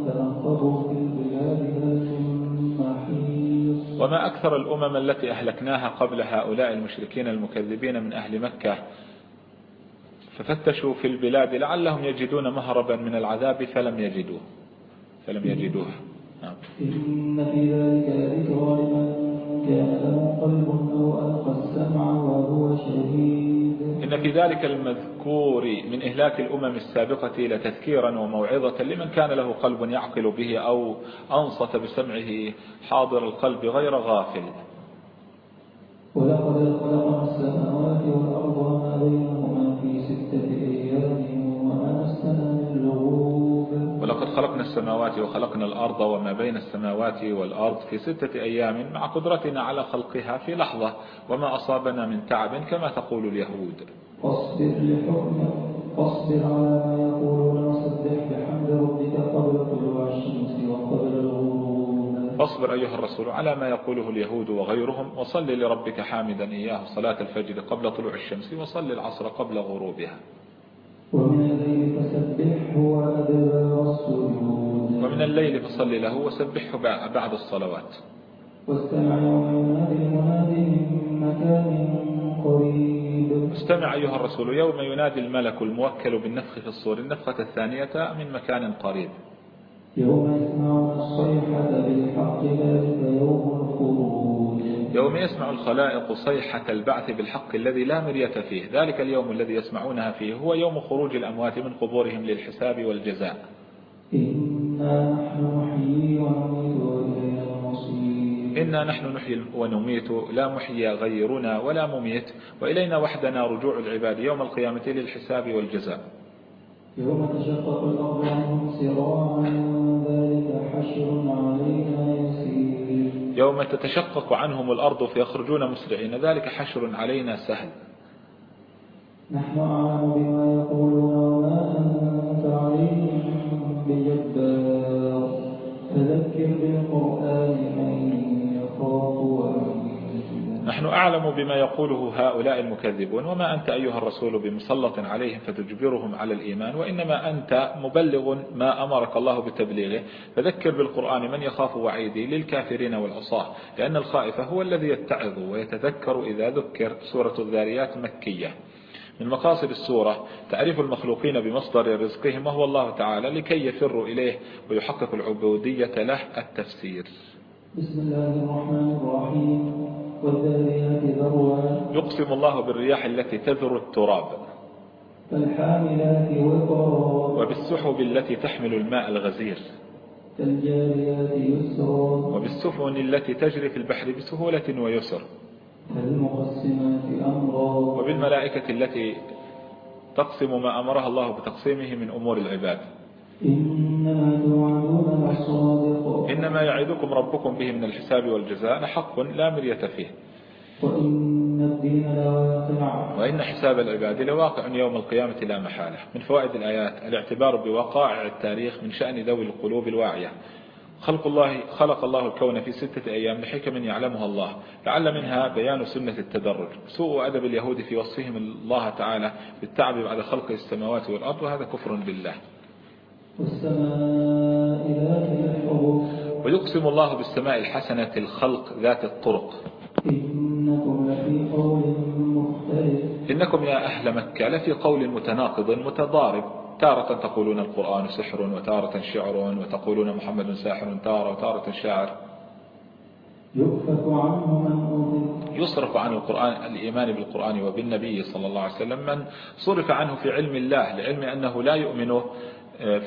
فنقبوا في وما أكثر الأمم التي أهلكناها قبل هؤلاء المشركين المكذبين من أهل مكة. ففتشوا في البلاد لعلهم يجدون مهربا من العذاب فلم يجدوه. فلم يجدوه. نعم. إن في ذلك لذكرى لمن كان له قلب أو ألقى السمع وهو شهيد. إن في ذلك المذكور من إهلاك الأمم السابقة لتذكيرا وموعظة لمن كان له قلب يعقل به أو أنصت بسمعه حاضر القلب غير غافل. ولقد السماوات وخلقنا الأرض وما بين السماوات والأرض في ستة أيام مع قدرتنا على خلقها في لحظة وما أصابنا من تعب كما تقول اليهود. فاصبر لحكم فاصبر على ما يقولون وسبح بحمد ربك قبل طلوع الشمس وقبل الغروب. فاصبر أيها الرسول على ما يقوله اليهود وغيرهم وصل لربك حامدا إياه صلاة الفجر قبل طلوع الشمس وصل العصر قبل غروبها. ومن الليل فسبحه وأدبار السجود ومن ومن الليل فصل له وسبحه بعد الصلوات. ينادي من مكان قريب. استمع أيها الرسول يوم ينادي الملك الموكل بالنفخ في الصور النفخة الثانية من مكان قريب. يوم يسمعون الصيحة بالحق ذلك يوم الخروج يوم يسمع الخلائق صيحة البعث بالحق الذي لا مرية فيه. ذلك اليوم الذي يسمعونها فيه هو يوم خروج الأموات من قبورهم للحساب والجزاء. نحن نحيي ونميت وإلينا المصير إنا نحن نحيي ونميت لا محيي غيرنا ولا مميت وإلينا وحدنا رجوع العباد يوم القيامة للحساب والجزاء. يوم تشقق الأرض عنهم سراعا ذلك حشر علينا يسير. يوم تتشقق عنهم الأرض فيخرجون مسرعين ذلك حشر علينا سهل. نحن أعلم بما يقولون وما أنت عليهم بجبار. نحن أعلم بما يقوله هؤلاء المكذبون وما أنت أيها الرسول بمسلط عليهم فتجبرهم على الإيمان وإنما أنت مبلغ ما أمرك الله بتبليغه. فذكر بالقرآن من يخاف وعيدي للكافرين والعصاة لأن الخائف هو الذي يتعظ ويتذكر إذا ذكر سورة الذاريات مكية. من مقاصد السورة تعريف المخلوقين بمصدر رزقهم وهو الله تعالى لكي يفروا إليه ويحقق العبودية له التفسير. بسم الله الرحمن الرحيم. والذاريات ذروا يقسم الله بالرياح التي تذر التراب. فالحاملات وقرا وبالسحب التي تحمل الماء الغزير. فالجاريات يسرا. وبالسفن التي تجري في البحر بسهولة ويسر. فالمقسمات أمرا. وبالملائكة التي تقسم ما أمرها الله بتقسيمه من أمور العباد. إنما توعدون لصادق. إنما يعدكم ربكم به من الحساب والجزاء لحق لا مرية فيه. وإن الدين لواقع. وإن حساب العباد لواقع يوم القيامة لا محالة. من فوائد الآيات الاعتبار بوقائع التاريخ من شأن ذوي القلوب الواعية. خلق الله خلق الله الكون في ستة أيام لحكم يعلمها الله. لعل منها بيان سنة التدرج. سوء أدب اليهود في وصفهم الله تعالى بالتعب بعد خلق السماوات والأرض وهذا كفر بالله. والسماء ذات ويقسم الله بالسماء الحسنة الخلق ذات الطرق. إنكم لفي قول مختلف إنكم يا أهل مكة لفي قول متناقض متضارب. تارة تقولون القرآن سحر وتارة شعر وتقولون محمد ساحر تارة وتارة شاعر. يصرف عن القرآن الإيمان بالقرآن وبالنبي صلى الله عليه وسلم. من صرف عنه في علم الله لعلم أنه لا يؤمنه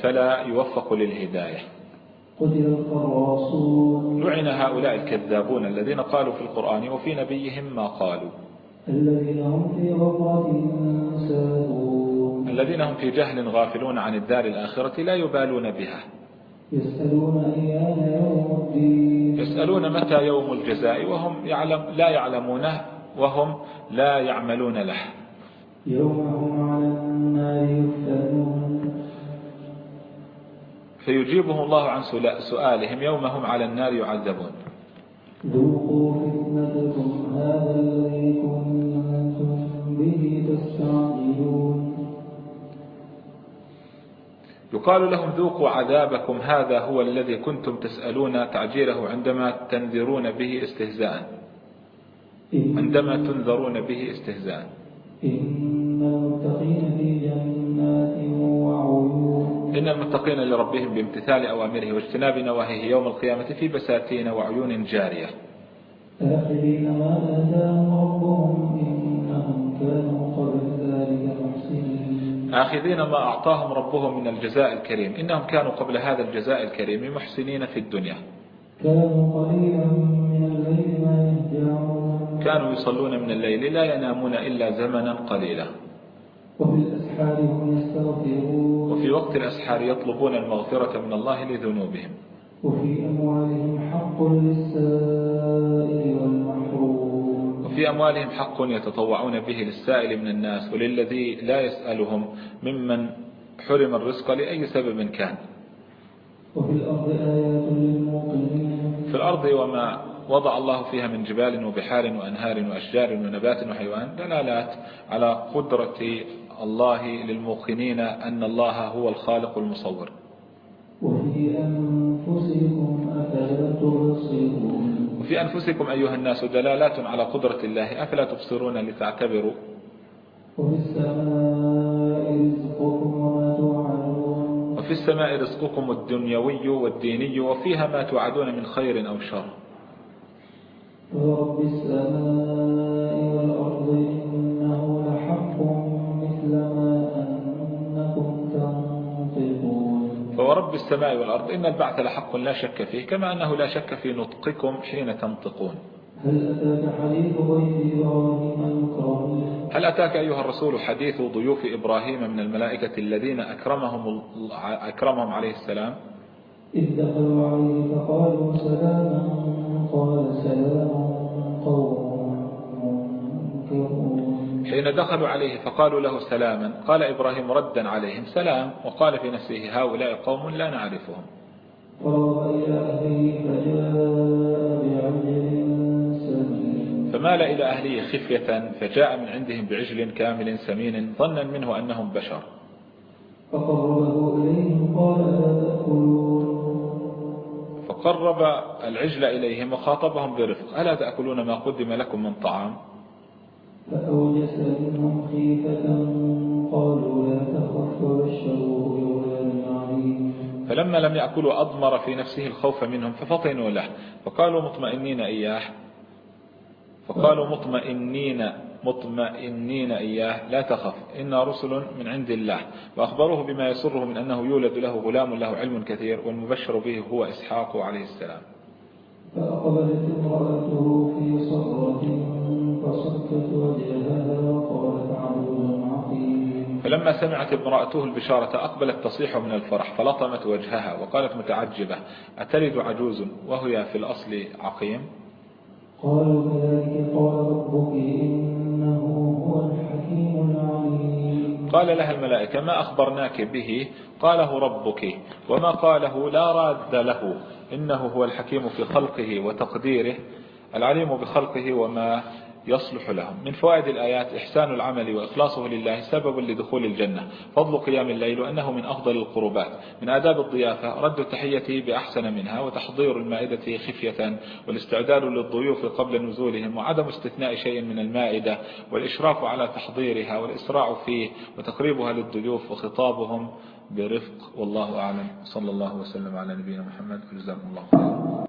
فلا يوفق للهداية. لعن هؤلاء الكذابون الذين قالوا في القرآن وفي نبيهم ما قالوا. الذين هم في غفرة ساهون الذين هم في جهل غافلون عن الدار الآخرة لا يبالون بها. يسألون أيان يوم الدين. يسألون متى يوم الجزاء وهم يعلم لا يعلمونه وهم لا يعملون له. يوم هم على النار يفتنون. فيجيبهم الله عن سؤالهم يوم هم على النار يعذبون. ذوقوا فتنتكم هذا الذي كنتم يقال لهم ذوقوا عذابكم هذا هو الذي كنتم تسألون تعجيله عندما تنذرون به استهزاء. عندما تنذرون به استهزاء. إن المتقين في جنات وعيون. إن المتقين لربهم بامتثال أوامره واجتناب نواهيه يوم القيامة في بساتين وعيون جارية. آخذين ما آتاهم ربهم إنهم كانوا آخذين ما أعطاهم ربهم من الجزاء الكريم. إنهم كانوا قبل هذا الجزاء الكريم محسنين في الدنيا. كانوا قليلا من الليل ما يهجعون. كانوا يصلون من الليل لا ينامون إلا زمنا قليلا. وفي الأسحار هم يستغفرون. وفي وقت الأسحار يطلبون المغفرة من الله لذنوبهم. وفي أموالهم حق للسائل وفي أموالهم حق يتطوعون به للسائل من الناس وللذي لا يسألهم ممن حرم الرزق لأي سبب كان. وفي الأرض آيات للموقنين. في الأرض وما وضع الله فيها من جبال وبحار وأنهار وأشجار ونبات وحيوان دلالات على قدرة الله للموقنين أن الله هو الخالق المصور. وفي أنفسكم أفلا تبصرون. وفي أنفسكم أيها الناس دلالات على قدرة الله أفلا تبصرون لتعتبروا؟ وفي السماء رزقكم الدنيوي والديني وفيها ما توعدون من خير أو شر. ورب السماء فورب السماء والأرض إن البعث لحق لا شك فيه كما أنه لا شك في نطقكم حين تنطقون. هل أتاك أيها الرسول حديث ضيوف إبراهيم من الملائكة الذين أكرمهم, أكرمهم عليه السلام؟ إذ دخلوا عليه فقالوا سلاما قال سلام قوم منكرون حين دخلوا عليه فقالوا له سلاما. قال إبراهيم ردا عليهم سلام وقال في نفسه هؤلاء قوم لا نعرفهم. فمال إلى أهله خفية فجاء من عندهم بعجل كامل سمين ظنا منه أنهم بشر. إليهم قال فقرب العجل إليهم وخاطبهم برفق. ألا تأكلون ما قدم لكم من طعام؟ فأوجس منهم خيفة قالوا لا تخف وبشروه بغلام عليم. فلما لم يأكلوا أضمر في نفسه الخوف منهم ففطنوا له فقالوا مطمئنين إياه. فقالوا مطمئنين مطمئنين إياه لا تخف إنا رسل من عند الله. وأخبروه بما يسره من أنه يولد له غلام له علم كثير والمبشر به هو إسحاق عليه السلام. فأقبلت امرأته في صرة وقالت عقيم فلما سمعت امرأته البشارة أقبلت تصيح من الفرح فلطمت وجهها وقالت متعجبة أتلد عجوز وهي في الأصل عقيم؟ قالوا كذلك قال ربك إنه هو الحكيم العليم. قال لها الملائكة ما أخبرناك به؟ قاله ربك وما قاله لا راد له إنه هو الحكيم في خلقه وتقديره العليم بخلقه وما يصلح لهم. من فوائد الآيات إحسان العمل وإخلاصه لله سبب لدخول الجنة. فضل قيام الليل وأنه من أفضل القربات. من آداب الضيافة رد التحية بأحسن منها وتحضير المائدة خفية والاستعداد للضيوف قبل نزولهم وعدم استثناء شيء من المائدة والإشراف على تحضيرها والإسراع فيه وتقريبها للضيوف وخطابهم برفق. والله أعلم. صلى الله وسلم على نبينا محمد. وجزاكم الله خيرا.